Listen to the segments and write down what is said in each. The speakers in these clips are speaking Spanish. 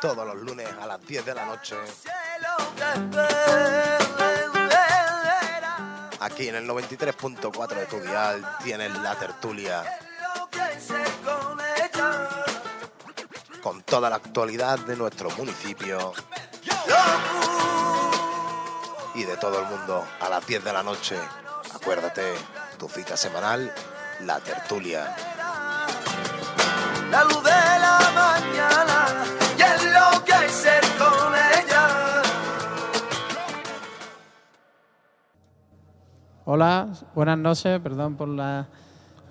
Todos los lunes a las 10 de la noche. Aquí en el 93.4 de tu dial, tienes la tertulia con toda la actualidad de nuestro municipio y de todo el mundo a las 10 de la noche. Acuérdate, tu cita semanal, la tertulia. La luz de la mañana Hola, buenas noches, perdón por la-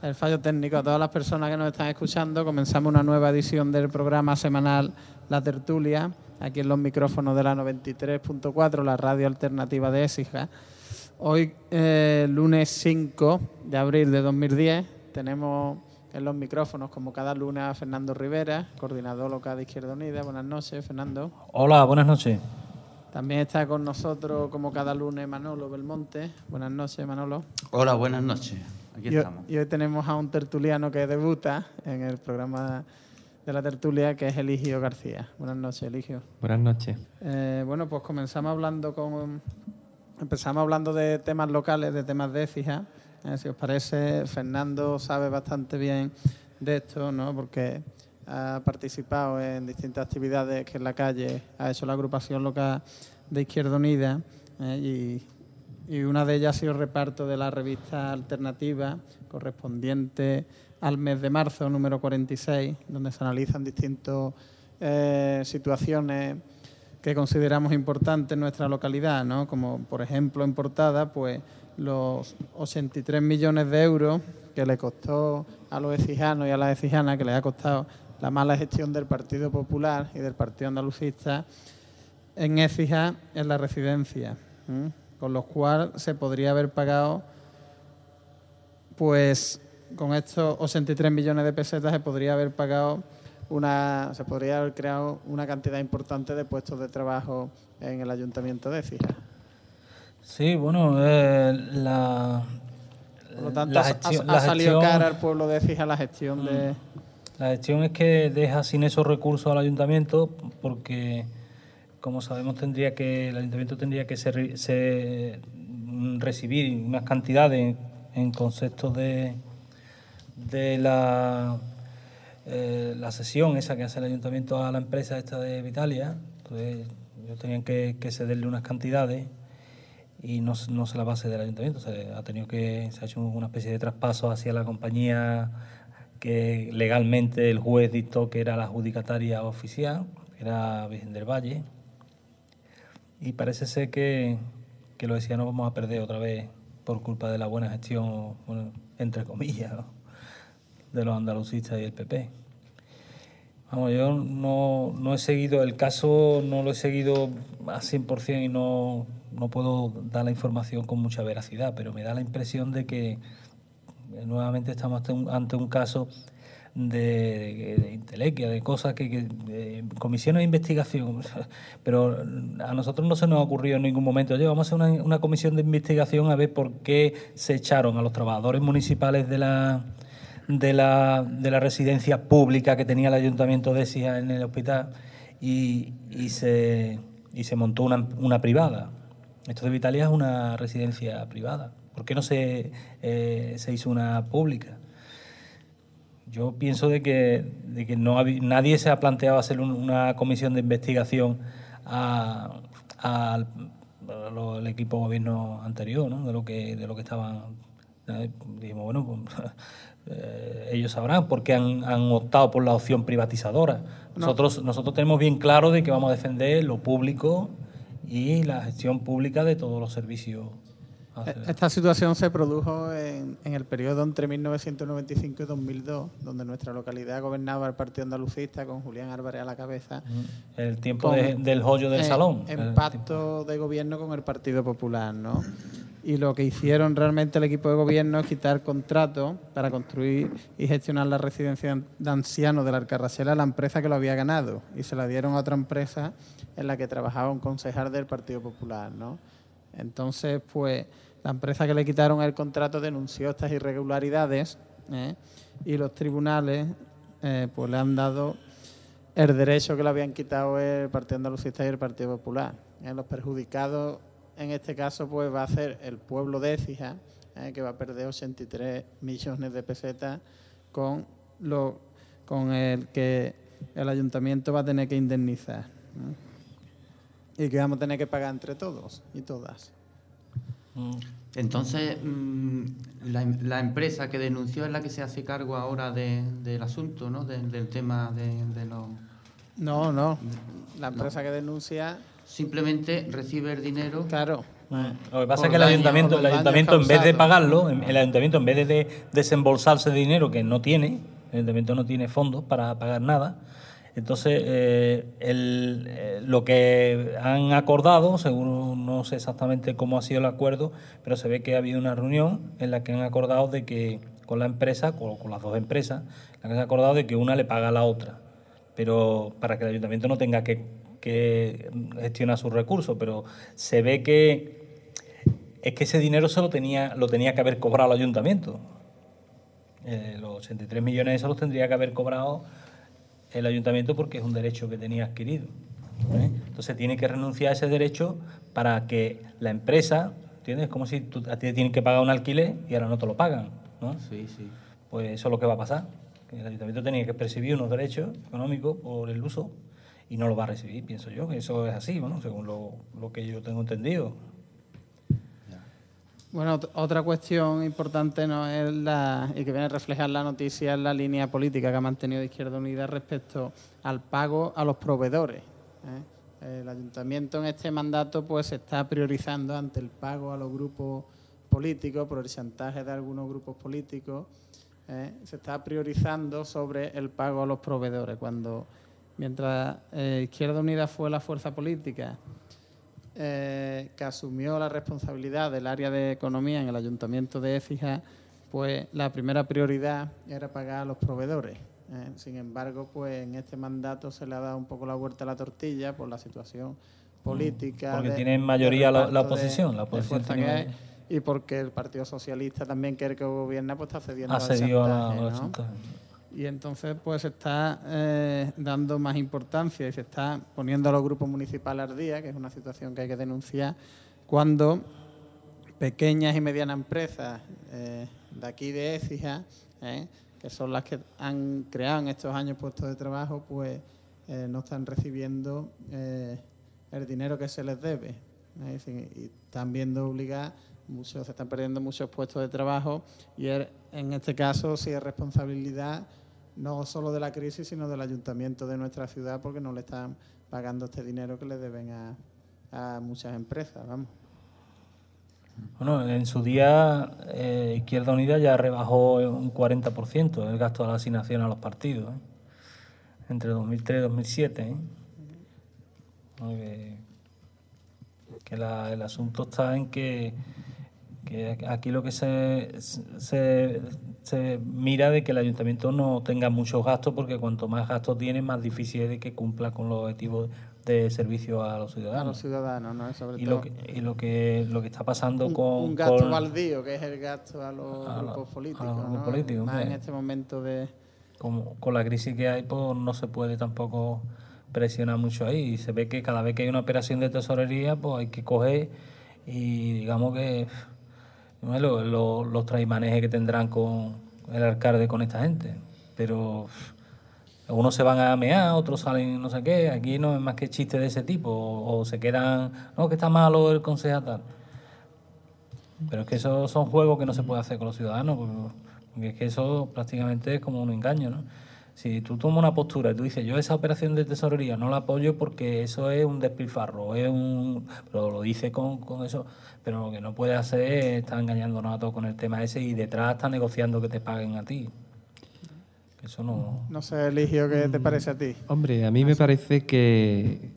el fallo técnico a todas las personas que nos están escuchando. Comenzamos una nueva edición del programa semanal La Tertulia, aquí en los micrófonos de la 93.4, la radio alternativa de Écija. Hoy, eh, lunes 5 de abril de 2010, tenemos en los micrófonos, como cada lunes, a Fernando Rivera, coordinador local de Izquierda Unida. Buenas noches, Fernando. Hola, buenas noches. También está con nosotros, como cada lunes, Manolo Belmonte. Buenas noches, Manolo. Hola, buenas noches. Aquí Y hoy, estamos. y hoy tenemos a un tertuliano que debuta en el programa de la tertulia, que es Eligio García. Buenas noches, Eligio. Buenas noches. Eh, bueno, pues comenzamos hablando con... Empezamos hablando de temas locales, de temas de Écija. Eh, si os parece, Fernando sabe bastante bien de esto, ¿no? Porque ha participado en distintas actividades que en la calle ha hecho la agrupación local de Izquierda Unida eh, y, una de ellas ha sido el reparto de la revista alternativa correspondiente al mes de marzo, número 46, donde se analizan distintas situaciones que consideramos importantes en nuestra localidad, ¿no? como por ejemplo en portada, pues los 83 millones de euros que le costó a los ecijanos y a las ecijanas, que les ha costado la mala gestión del Partido Popular y del Partido Andalucista en Écija en la residencia, con lo cual se podría haber pagado, pues con estos 83 millones de pesetas se podría haber pagado una, se podría haber creado una cantidad importante de puestos de trabajo en el ayuntamiento de Écija. Sí, bueno, eh, la, Por lo tanto, la ha- salido gestión- cara al pueblo de Écija la gestión de... La gestión es que deja sin esos recursos al ayuntamiento porque, como sabemos, tendría que el ayuntamiento tendría que ser, se- mm, recibir unas cantidades en concepto de, de la, eh, la sesión esa que hace el ayuntamiento a la empresa esta de Vitalia. Entonces, ellos tenían que, cederle unas cantidades y no, no se la va a ceder el ayuntamiento. Se ha tenido que se ha hecho una especie de traspaso hacia la compañía legalmente el juez dictó que era la adjudicataria oficial, era Virgen del Valle. Y parece ser que, que lo decía, no vamos a perder otra vez por culpa de la buena gestión, bueno, entre comillas, de los andalucistas y el PP. Vamos, yo no, no he seguido el caso, no lo he seguido a 100% y no, no puedo dar la información con mucha veracidad, pero me da la impresión de que nuevamente estamos ante un, caso de, de intelequia, de cosas que, que de comisiones de investigación, pero a nosotros no se nos ha ocurrido en ningún momento, oye, vamos a hacer una, comisión de investigación a ver por qué se echaron a los trabajadores municipales de la de la, de la residencia pública que tenía el ayuntamiento de Écija en el hospital y, y se, y se montó una, una privada. Esto de Vitalia es una residencia privada. ¿Por qué no se, eh, se hizo una pública? Yo pienso de que, de que no nadie se ha planteado hacer un- una comisión de investigación a- al a lo- al equipo gobierno anterior, ¿no? de lo que de lo que estaban. Dijimos, bueno, pues, eh, ellos sabrán por qué han, han optado por la opción privatizadora. Nosotros, nosotros tenemos bien claro de que vamos a defender lo público y la gestión pública de todos los servicios Esta situación se produjo en, el periodo entre 1995 y 2002, donde nuestra localidad gobernaba el Partido Andalucista con Julián Álvarez a la cabeza. El tiempo del joyo del salón. En pacto de gobierno con el Partido Popular, ¿no? y lo que hicieron realmente el equipo de gobierno es quitar contrato para construir y gestionar la residencia de ancianos de la Alcarracela a la empresa que lo había ganado y se la dieron a otra empresa en la que trabajaba un concejal del Partido Popular, ¿no? Entonces, pues la empresa que le quitaron el contrato denunció estas irregularidades ¿eh? y los tribunales eh, pues le han dado el derecho que le habían quitado el Partido Andalucista y el Partido Popular. ¿eh? Los perjudicados en este caso pues va a ser el pueblo de Écija, que va a perder 83 millones de pesetas con, lo, con el que el ayuntamiento va a tener que indemnizar. Y que vamos a tener que pagar entre todos y todas. Mm. Entonces, mm, la, empresa que denunció es la que se hace cargo ahora del asunto, ¿no? del tema de, los... No, no. La empresa que denuncia simplemente recibe el dinero. Claro. Lo que pasa es que el ayuntamiento, el ayuntamiento en vez de pagarlo, el ayuntamiento en vez de desembolsarse de dinero que no tiene, el ayuntamiento no tiene fondos para pagar nada, entonces eh, eh, lo que han acordado, según no sé exactamente cómo ha sido el acuerdo, pero se ve que ha habido una reunión en la que han acordado de que con la empresa, con, con las dos empresas, han acordado de que una le paga a la otra, pero para que el ayuntamiento no tenga que que gestiona sus recursos, pero se ve que es que ese dinero se lo tenía, lo tenía que haber cobrado el ayuntamiento. Eh, los 83 millones esos los tendría que haber cobrado el ayuntamiento porque es un derecho que tenía adquirido. ¿eh? Entonces tiene que renunciar a ese derecho para que la empresa, ¿entiendes? Es como si tú, a ti tienen que pagar un alquiler y ahora no te lo pagan, ¿no? Sí, sí. Pues eso es lo que va a pasar. El ayuntamiento tenía que percibir unos derechos económicos por el uso y no lo va a recibir, pienso yo, que eso es así, bueno, según lo, lo que yo tengo entendido. Bueno, otra cuestión importante no es la, y que viene a reflejar la noticia es la línea política que ha mantenido Izquierda Unida respecto al pago a los proveedores. ¿eh? El ayuntamiento en este mandato pues está priorizando ante el pago a los grupos políticos por el chantaje de algunos grupos políticos. ¿eh? Se está priorizando sobre el pago a los proveedores cuando mientras eh, Izquierda Unida fue la fuerza política eh, que asumió la responsabilidad del área de economía en el ayuntamiento de Écija, pues la primera prioridad era pagar a los proveedores. ¿eh? Sin embargo, pues en este mandato se le ha dado un poco la vuelta a la tortilla por la situación política. Porque tiene mayoría la, oposición, la oposición y porque el Partido Socialista también quiere que gobierna, pues está cediendo cedido a la, y entonces pues se está eh, dando más importancia y se está poniendo a los grupos municipales al día, que es una situación que hay que denunciar, cuando pequeñas y medianas empresas eh, de aquí de Écija, eh, que son las que han creado en estos años puestos de trabajo, pues no están recibiendo el dinero que se les debe. y están viendo obligadas muchos, se están perdiendo muchos puestos de trabajo y en este caso sí es responsabilidad no solo de la crisis, sino del ayuntamiento de nuestra ciudad, porque no le están pagando este dinero que le deben a, muchas empresas. Vamos. Bueno, en su día eh, Izquierda Unida ya rebajó un 40% el gasto de la asignación a los partidos, ¿eh? entre 2003 y 2007. ¿eh? Que, el asunto está en que aquí lo que se, mira de que el ayuntamiento no tenga muchos gastos porque cuanto más gastos tiene más difícil es de que cumpla con los objetivos de servicio a los ciudadanos. A los ciudadanos, ¿no? y, Lo que, y lo que lo que está pasando con un gasto baldío que es el gasto a los grupos políticos, más en este momento de como con la crisis que hay pues no se puede tampoco presionar mucho ahí y se ve que cada vez que hay una operación de tesorería pues hay que coger y digamos que los traimanejes que tendrán con el alcalde con esta gente. Pero algunos se van a mear, otros salen no sé qué. Aquí no es más que chiste de ese tipo. O, se quedan, no, que está malo el consejo tal. Pero es que esos son juegos que no se puede hacer con los ciudadanos, porque es que eso prácticamente es como un engaño, ¿no? Si tú tomas una postura y tú dices, yo esa operación de tesorería no la apoyo porque eso es un despilfarro, es un... pero lo dice con, con eso, pero lo que no puede hacer es estar engañándonos a todos con el tema ese y detrás está negociando que te paguen a ti. Eso no... No sé, Eligio, ¿qué te parece a ti? Hombre, a mí me parece que,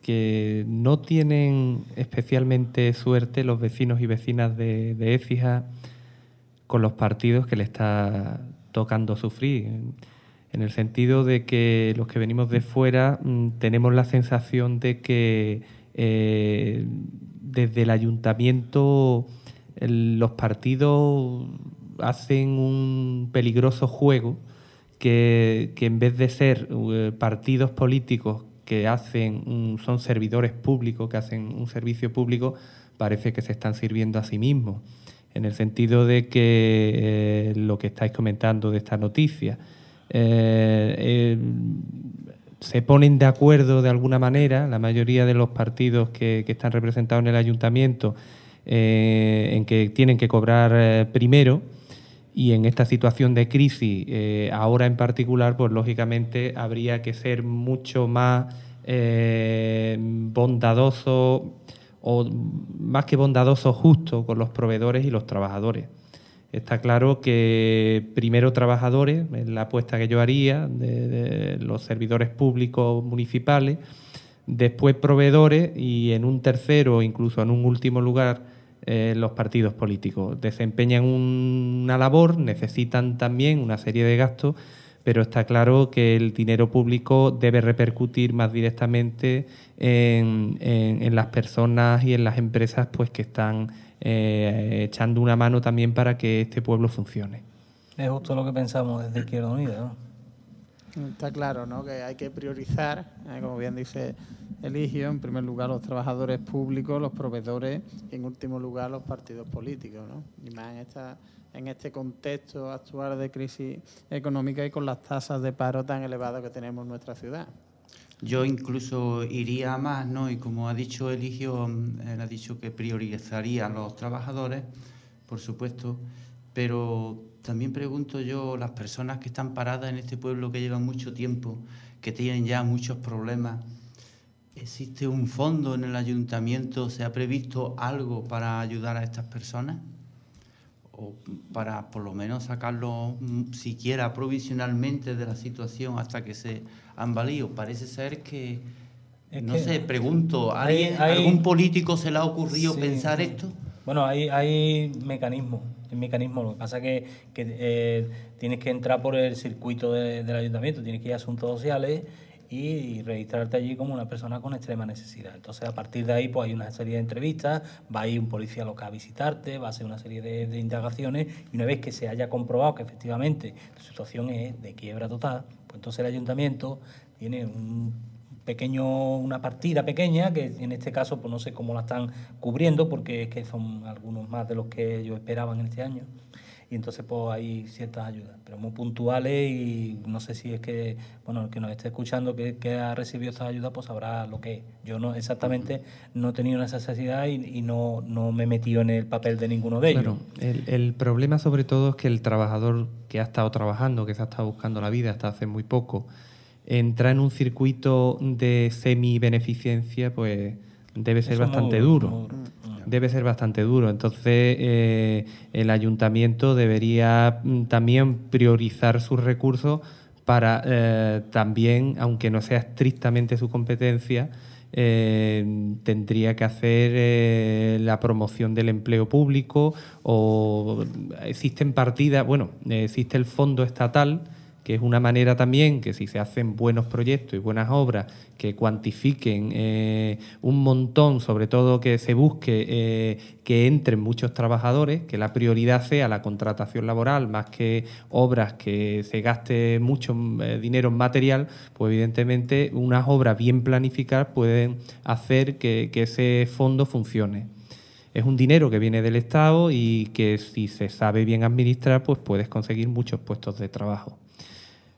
que no tienen especialmente suerte los vecinos y vecinas de, de Écija con los partidos que le está tocando sufrir en el sentido de que los que venimos de fuera mm, tenemos la sensación de que eh, desde el ayuntamiento los partidos hacen un peligroso juego que, en vez de ser eh, partidos políticos que hacen son servidores públicos, que hacen un servicio público, parece que se están sirviendo a sí mismos, en el sentido de que eh, lo que estáis comentando de esta noticia, eh, eh, se ponen de acuerdo de alguna manera, la mayoría de los partidos que, están representados en el ayuntamiento, eh, en que tienen que cobrar primero y en esta situación de crisis, ahora en particular, pues lógicamente habría que ser mucho más bondadoso o más que bondadoso, justo con los proveedores y los trabajadores. Está claro que primero trabajadores, es la apuesta que yo haría, de, los servidores públicos municipales, después proveedores y en un tercero, incluso en un último lugar, eh, los partidos políticos. Desempeñan una labor, necesitan también una serie de gastos, pero está claro que el dinero público debe repercutir más directamente en, en las personas y en las empresas pues, que están eh, echando una mano también para que este pueblo funcione. Es justo lo que pensamos desde Izquierda Unida. Está claro, ¿no? Que hay que priorizar, eh, como bien dice Eligio, en primer lugar los trabajadores públicos, los proveedores y en último lugar los partidos políticos, ¿no? Y más en, esta, en este contexto actual de crisis económica y con las tasas de paro tan elevadas que tenemos en nuestra ciudad. Yo incluso iría más, ¿no? Y como ha dicho Eligio, mm, él ha dicho que priorizaría a los trabajadores, por supuesto, pero también pregunto yo, las personas que están paradas en este pueblo que llevan mucho tiempo, que tienen ya muchos problemas, ¿existe un fondo en el ayuntamiento? ¿Se ha previsto algo para ayudar a estas personas? O para por lo menos sacarlo mm, siquiera provisionalmente de la situación hasta que se han valido. Parece ser que, no sé, pregunto, ¿hay, ¿algún político se le ha ocurrido pensar esto? Bueno, hay, hay mecanismos, hay mecanismos. Lo que pasa es que, que eh, tienes que entrar por el circuito del ayuntamiento, tienes que ir a asuntos sociales y registrarte allí como una persona con extrema necesidad. Entonces, a partir de ahí, pues hay una serie de entrevistas, va a ir un policía local a visitarte, va a hacer una serie de, indagaciones y una vez que se haya comprobado que efectivamente tu situación es de quiebra total, pues entonces el ayuntamiento tiene un pequeño una partida pequeña que en este caso pues no sé cómo la están cubriendo porque es que son algunos más de los que ellos esperaban en este año y entonces pues hay ciertas ayudas, pero muy puntuales y no sé si es que, bueno, el que nos esté escuchando que, ha recibido estas ayudas pues sabrá lo que es. Yo no exactamente no he tenido esa necesidad y, no, no, me he metido en el papel de ninguno de ellos. el, el problema sobre todo es que el trabajador que ha estado trabajando, que se ha estado buscando la vida hasta hace muy poco, entra en un circuito de semi-beneficencia, pues debe ser bastante duro. debe ser bastante duro. Entonces, eh, el ayuntamiento debería mm, también priorizar sus recursos para eh, también, aunque no sea estrictamente su competencia, eh, tendría que hacer la promoción del empleo público o existen partidas, bueno, existe el fondo estatal que es una manera también que si se hacen buenos proyectos y buenas obras que cuantifiquen eh, un montón, sobre todo que se busque eh, que entren muchos trabajadores, que la prioridad sea la contratación laboral más que obras que se gaste mucho eh, dinero en material, pues evidentemente unas obras bien planificadas pueden hacer que, que ese fondo funcione es un dinero que viene del Estado y que si se sabe bien administrar, pues puedes conseguir muchos puestos de trabajo.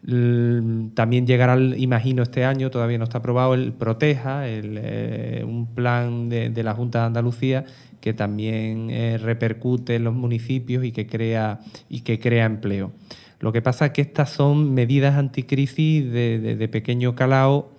También llegará, imagino, este año, todavía no está aprobado, el Proteja, eh, un plan de, la Junta de Andalucía que también eh, repercute en los municipios y que crea, y que crea empleo. Lo que pasa es que estas son medidas anticrisis de, de, de pequeño calao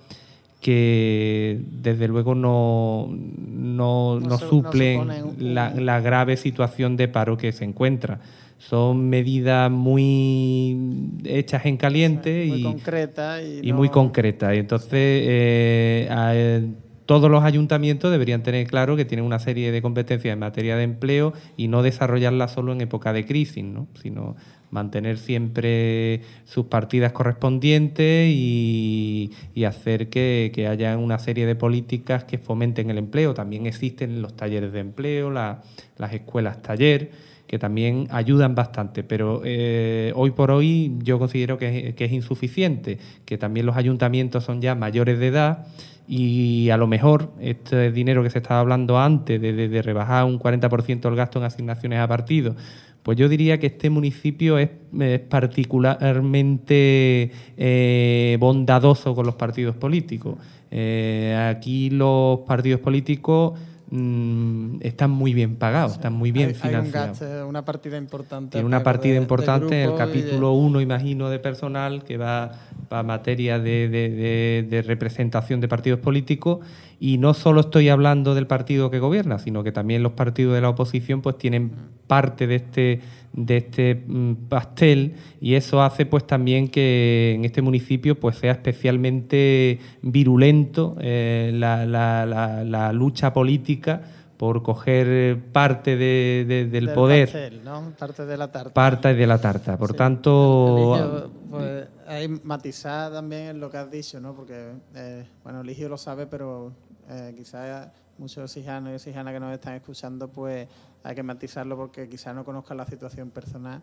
que desde luego no, no, No no su- no suplen suponen un- la, la grave situación de paro que se encuentra. Son medidas muy hechas en caliente muy y, concreta y, y no- muy concretas. Y entonces eh, a- eh, todos los ayuntamientos deberían tener claro que tienen una serie de competencias en materia de empleo y no desarrollarlas solo en época de crisis, ¿no? sino mantener siempre sus partidas correspondientes y, y hacer que, que haya una serie de políticas que fomenten el empleo. También existen los talleres de empleo, la- las escuelas taller, que también ayudan bastante, pero eh, hoy por hoy yo considero que, es insuficiente, que también los ayuntamientos son ya mayores de edad y a lo mejor este dinero que se estaba hablando antes de, rebajar un 40% el gasto en asignaciones a partidos, pues yo diría que este municipio es, es particularmente eh, bondadoso con los partidos políticos. Eh, aquí los partidos políticos mm, están muy bien pagados, están muy bien hay, hay un financiados. gasto, una partida importante. Tiene una partida de- importante en el de- capítulo 1, imagino, de personal, que va para materia de, de- de- de representación de partidos políticos. Y no solo estoy hablando del partido que gobierna, sino que también los partidos de la oposición pues tienen parte de este de este mm, pastel y eso hace pues también que en este municipio pues sea especialmente virulento eh, la, la- la- la lucha política por coger parte de- de- del, del poder pastel, ¿no? Parte de la tarta. parte de la tarta. Por Sí. tanto, Eligio, pues, hay matizar también en lo que has dicho, ¿no? Porque, eh, bueno, Eligio lo sabe, pero eh, quizás muchos exijanos y exijanas que nos están escuchando, pues hay que matizarlo porque quizás no conozcan la situación personal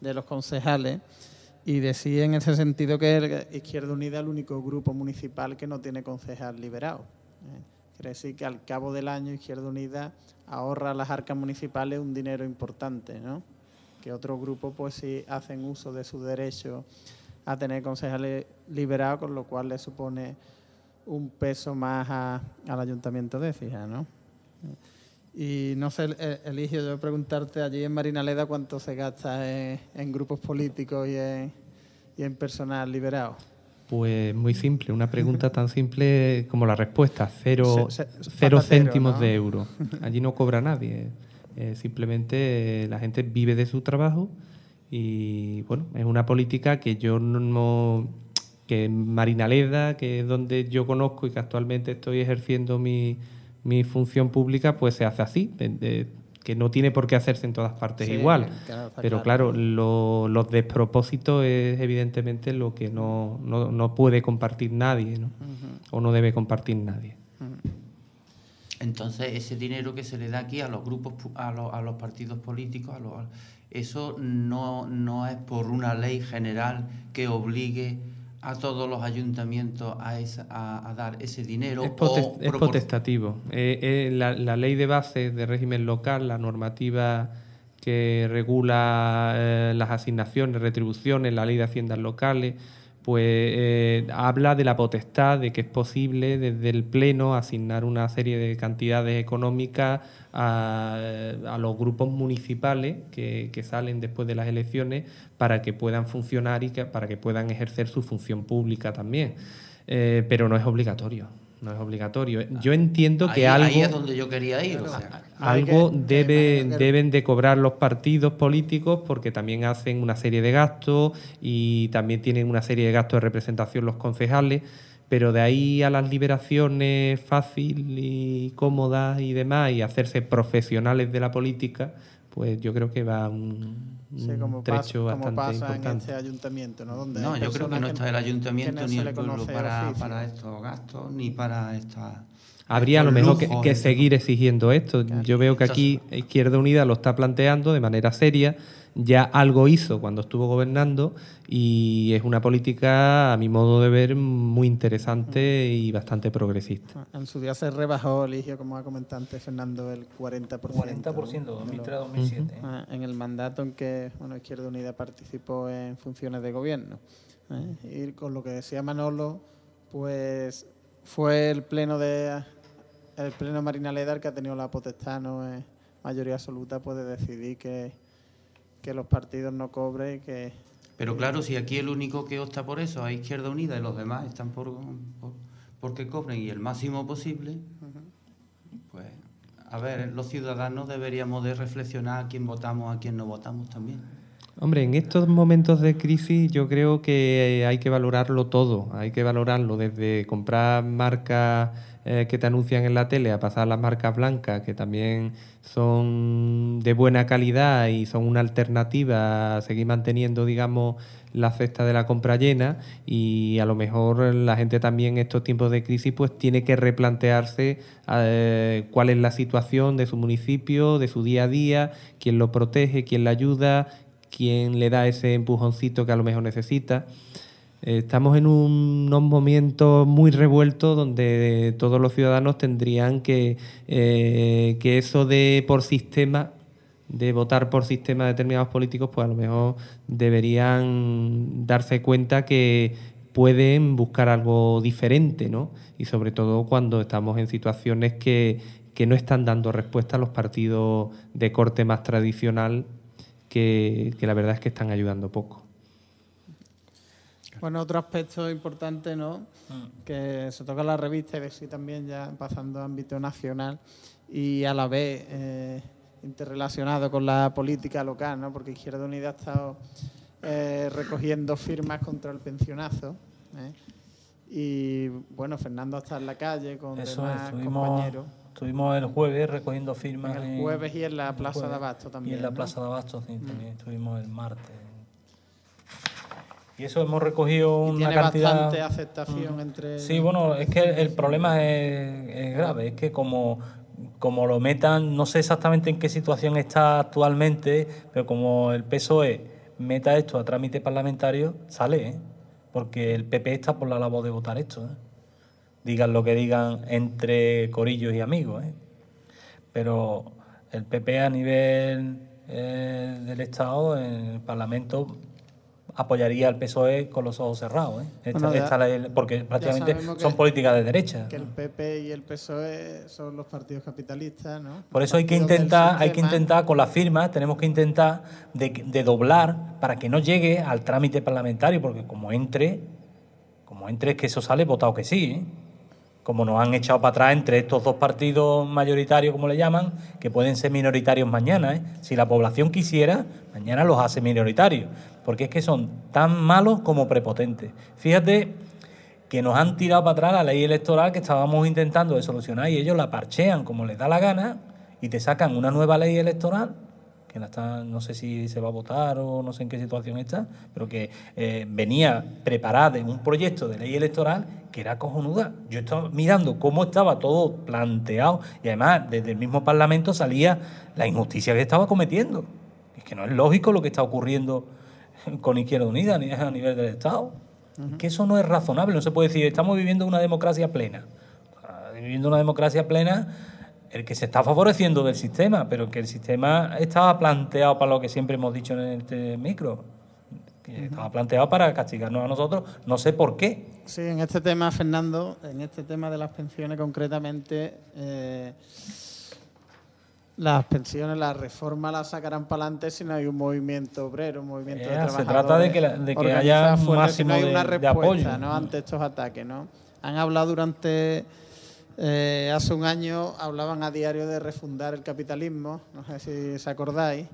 de los concejales. Y decir en ese sentido que Izquierda Unida es el único grupo municipal que no tiene concejal liberado. ¿eh? Quiere decir que al cabo del año Izquierda Unida ahorra a las arcas municipales un dinero importante, ¿no? que otros grupos pues sí hacen uso de su derecho a tener concejales liberados, con lo cual le supone un peso más a- al ayuntamiento de Fija, ¿no? Y no sé, Eligio, yo preguntarte allí en Marinaleda cuánto se gasta en, en grupos políticos y en, y en personal liberado. pues muy simple, una pregunta tan simple como la respuesta, cero, Se- se- cero céntimos ¿no? de euro. Allí no cobra nadie, eh, simplemente eh, la gente vive de su trabajo y bueno, es una política que yo no que en Marinaleda, que es donde yo conozco y que actualmente estoy ejerciendo mi, mi función pública, pues se hace así, de- de- que no tiene por qué hacerse en todas partes Sí, igual. claro, Pero claro. claro, lo- los despropósitos es evidentemente lo que no, no, no puede compartir nadie, ¿no? O no debe compartir nadie. Entonces, ese dinero que se le da aquí a los grupos, pu- a los, a los partidos políticos, a los, eso no, no es por una ley general que obligue a todos los ayuntamientos a, esa- a, a dar ese dinero. Es, potes- o es. Eh, eh, la, la ley de base de régimen local, la normativa que regula eh, las asignaciones, retribuciones, la ley de haciendas locales, pues eh, habla de la potestad de que es posible desde el Pleno asignar una serie de cantidades económicas a, a los grupos municipales que, salen después de las elecciones para que puedan funcionar y que, para que puedan ejercer su función pública también. Eh, pero no es obligatorio. No es obligatorio. Yo entiendo que ahí, algo ahí es donde yo quería ir. o sea, algo que- debe, que- deben de cobrar los partidos políticos porque también hacen una serie de gastos y también tienen una serie de gastos de representación los concejales, pero de ahí a las liberaciones fácil y cómodas y demás y hacerse profesionales de la política, pues yo creo que va un, Sí, un como pasa, trecho como bastante pasa en importante. este ayudntamiento, ¿no? Donde no, hay yo creo que no está el ayuntamiento ni el pueblo para, para estos gastos ni para esta. Habría a lo mejor que, seguir exigiendo esto. Yo veo que aquí Izquierda Unida lo está planteando de manera seria. Ya algo hizo cuando estuvo gobernando y es una política, a mi modo de ver, muy interesante y bastante progresista. En su día se rebajó, Eligio, como ha comentado antes Fernando, el 40%. 40%, ¿no? 2003-2007. Ah, en el mandato en que bueno, Izquierda Unida participó en funciones de gobierno. ¿eh? Y con lo que decía Manolo, pues fue el pleno de el pleno Marinaleda el que ha tenido la potestad, no Eh, mayoría absoluta, pues de decidir que, que los partidos no cobren que Pero claro, si aquí el único que opta por eso es Izquierda Unida y los demás están por, por porque cobren y el máximo posible, pues a ver, los ciudadanos deberíamos de reflexionar a quién votamos, a quién no votamos también. Hombre, en estos momentos de crisis yo creo que hay que valorarlo todo. Hay que valorarlo desde comprar marcas eh, que te anuncian en la tele a pasar las marcas blancas, que también son de buena calidad y son una alternativa a seguir manteniendo, digamos, la cesta de la compra llena y a lo mejor la gente también en estos tiempos de crisis pues tiene que replantearse eh, cuál es la situación de su municipio, de su día a día, quién lo protege, quién le ayuda, quién le da ese empujoncito que a lo mejor necesita. Estamos en unos momentos muy revueltos donde todos los ciudadanos tendrían que, eh, que eso de por sistema de votar por sistemas determinados políticos, pues a lo mejor deberían darse cuenta que pueden buscar algo diferente, ¿no? Y sobre todo cuando estamos en situaciones que, que no están dando respuesta a los partidos de corte más tradicional, que, que la verdad es que están ayudando poco. Bueno, otro aspecto importante, ¿no? Mm. Que se toca en la revista y de sí también ya pasando a ámbito nacional y a la vez eh, interrelacionado con la política local, ¿no? porque Izquierda Unida ha estado eh, recogiendo firmas contra el pensionazo. ¿eh? Y bueno, Fernando está en la calle con demás compañeros. Estuvimos el jueves recogiendo firmas. el jueves y en la Plaza de Abasto también. Y en la Plaza de Abasto sí, también. Mm. Estuvimos el martes. Y eso hemos recogido una tiene cantidad. bastante aceptación mm. entre. Sí, bueno, es que el problema es grave. Es que como como lo metan, no sé exactamente en qué situación está actualmente, pero como el PSOE meta esto a trámite parlamentario, sale, ¿eh? porque el PP está por la labor de votar esto. ¿eh? Digan lo que digan entre corillos y amigos. ¿eh? Pero el PP a nivel eh, del Estado, en el Parlamento, apoyaría al PSOE con los ojos cerrados, ¿eh? porque prácticamente son políticas de derecha. Que el PP y el PSOE son los partidos capitalistas, ¿no? Por eso hay que intentar, hay que intentar con las firmas, tenemos que intentar de, doblar para que no llegue al trámite parlamentario, porque como entre, como entre es que eso sale votado que sí, ¿eh? como nos han echado para atrás entre estos dos partidos mayoritarios, como le llaman, que pueden ser minoritarios mañana. ¿eh? Si la población quisiera, mañana los hace minoritarios porque es que son tan malos como prepotentes. Fíjate que nos han tirado para atrás la ley electoral que estábamos intentando de solucionar y ellos la parchean como les da la gana y te sacan una nueva ley electoral que no sé si se va a votar o no sé en qué situación está, pero que eh, venía preparada en un proyecto de ley electoral que era cojonuda. Yo estaba mirando cómo estaba todo planteado y además desde el mismo Parlamento salía la injusticia que estaba cometiendo. Es que no es lógico lo que está ocurriendo con Izquierda Unida ni a nivel del Estado. Que eso no es razonable, no se puede decir, estamos viviendo una democracia plena. Viviendo una democracia plena, el que se está favoreciendo del sistema, pero que el sistema estaba planteado para lo que siempre hemos dicho en este micro, que estaba planteado para castigarnos a nosotros, no sé por qué. Sí, en este tema, Fernando, en este tema de las pensiones concretamente, eh, las pensiones, la reforma la sacarán para adelante si no hay un movimiento obrero, un movimiento de trabajadores. Se trata de que, de que haya un máximo no hay una respuesta, apoyo. ¿no? ante estos ataques. ¿no? Han hablado durante, eh, hace un año, hablaban a diario de refundar el capitalismo, no sé si os acordáis,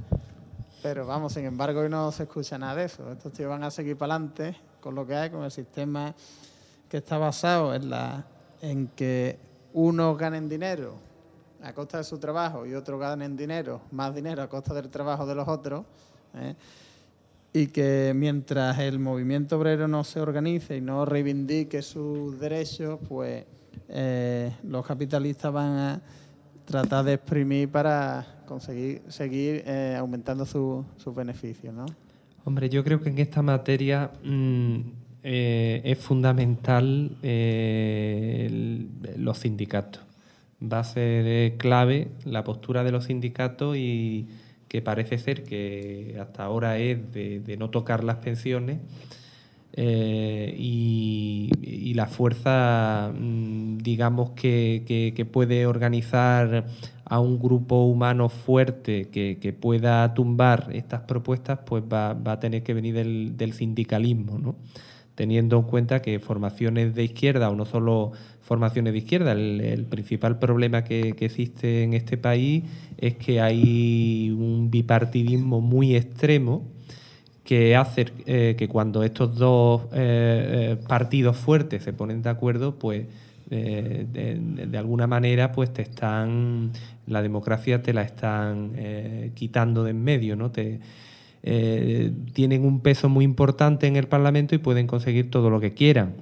pero vamos, sin embargo, hoy no se escucha nada de eso. Estos tíos van a seguir para adelante con lo que hay, con el sistema que está basado en, la, en que unos ganen dinero a costa de su trabajo y otros ganen dinero, más dinero a costa del trabajo de los otros, ¿eh? y que mientras el movimiento obrero no se organice y no reivindique sus derechos, pues eh, los capitalistas van a tratar de exprimir para conseguir seguir eh, aumentando sus beneficios, ¿no? Hombre, yo creo que en esta materia mm, es fundamental los sindicatos va a ser eh, clave la postura de los sindicatos y que parece ser que hasta ahora es de, no tocar las pensiones, eh, y, la fuerza, mm, digamos, que, que- que puede organizar a un grupo humano fuerte que, que pueda tumbar estas propuestas, pues va, va a tener que venir del, del sindicalismo, ¿no? teniendo en cuenta que formaciones de izquierda, o no solo formaciones de izquierda, el, principal problema que, existe en este país es que hay un bipartidismo muy extremo que hace eh, que cuando estos dos eh, eh, partidos fuertes se ponen de acuerdo, pues de, alguna manera pues te están la democracia te la están quitando de en medio, ¿no? Te, tienen un peso muy importante en el Parlamento y pueden conseguir todo lo que quieran.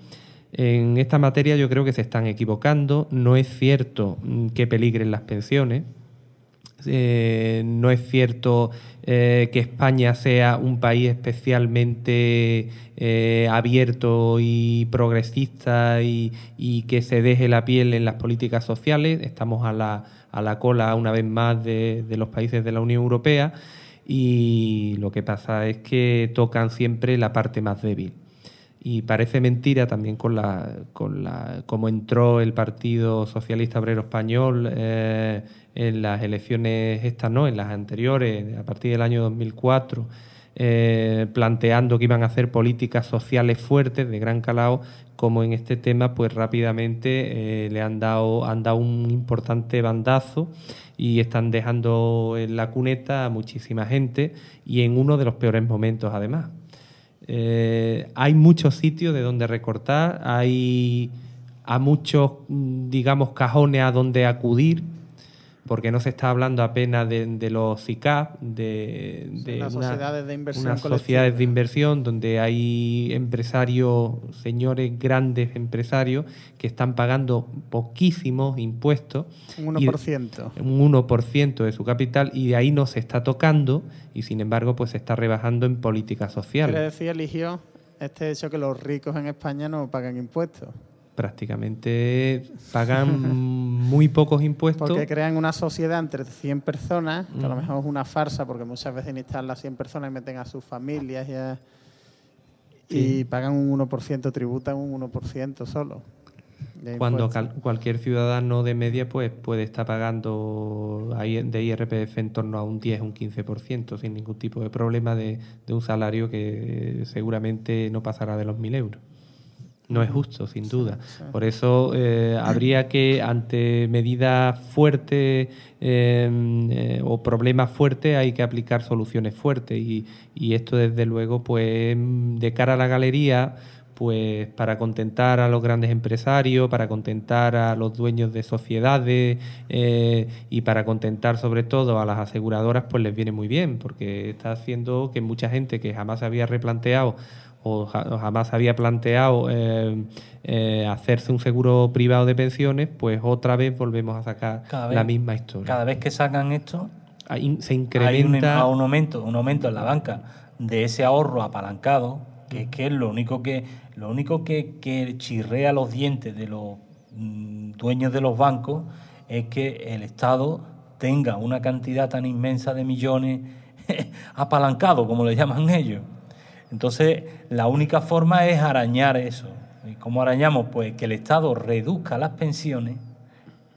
En esta materia yo creo que se están equivocando. No es cierto mm, que peligren las pensiones. Eh, no es cierto eh, que España sea un país especialmente eh, abierto y progresista y, que se deje la piel en las políticas sociales. Estamos a la, a la cola una vez más de los países de la Unión Europea y lo que pasa es que tocan siempre la parte más débil. Y parece mentira también con la, con la cómo entró el Partido Socialista Obrero Español eh, en las elecciones estas, no, en las anteriores, a partir del año 2004, eh, planteando que iban a hacer políticas sociales fuertes de gran calado, como en este tema, pues rápidamente eh, le han dado, han dado un importante bandazo y están dejando en la cuneta a muchísima gente y en uno de los peores momentos además. Eh, hay muchos sitios de donde recortar, hay a muchos, mm, digamos, cajones a donde acudir, porque no se está hablando apenas de, de los CICAP, de, de las una- sociedades de inversión unas sociedades de inversión donde hay empresarios, señores grandes empresarios, que están pagando poquísimos impuestos. Un y- 1%. un 1% de su capital y de ahí no se está tocando y sin embargo pues se está rebajando en políticas Quiere sociales. decir, Eligio, este hecho que los ricos en España no pagan impuestos. Prácticamente pagan muy pocos impuestos. Porque crean una sociedad entre 100 personas, que a lo Ujú. mejor es una farsa, porque muchas veces están las 100 personas y meten a sus familias y, a- y pagan un 1%, tributan un 1% solo. Cuando cal- cualquier ciudadano de media pues puede estar pagando de IRPF en torno a un 10, un 15%, sin ningún tipo de problema de, de un salario que seguramente no pasará de los 1.000 euros. No es justo, sin duda. Por eso eh, habría que, ante medidas fuertes eh, eh, o problemas fuertes, hay que aplicar soluciones fuertes. Y, y esto, desde luego, pues de cara a la galería, pues para contentar a los grandes empresarios, para contentar a los dueños de sociedades eh, y para contentar sobre todo a las aseguradoras, pues les viene muy bien, porque está haciendo que mucha gente que jamás se había replanteado o, ja- o jamás había planteado eh, eh, hacerse un seguro privado de pensiones, pues otra vez volvemos a sacar vez- la misma historia. Cada vez que sacan esto, Ahí se hay un, incrementa un aumento, un aumento en la banca de ese ahorro apalancado, que es que es lo único que, lo único que, que chirrea los dientes de los mm, dueños de los bancos es que el Estado tenga una cantidad tan inmensa de millones apalancado, como le llaman ellos. Entonces, la única forma es arañar eso. ¿Y cómo arañamos? Pues que el Estado reduzca las pensiones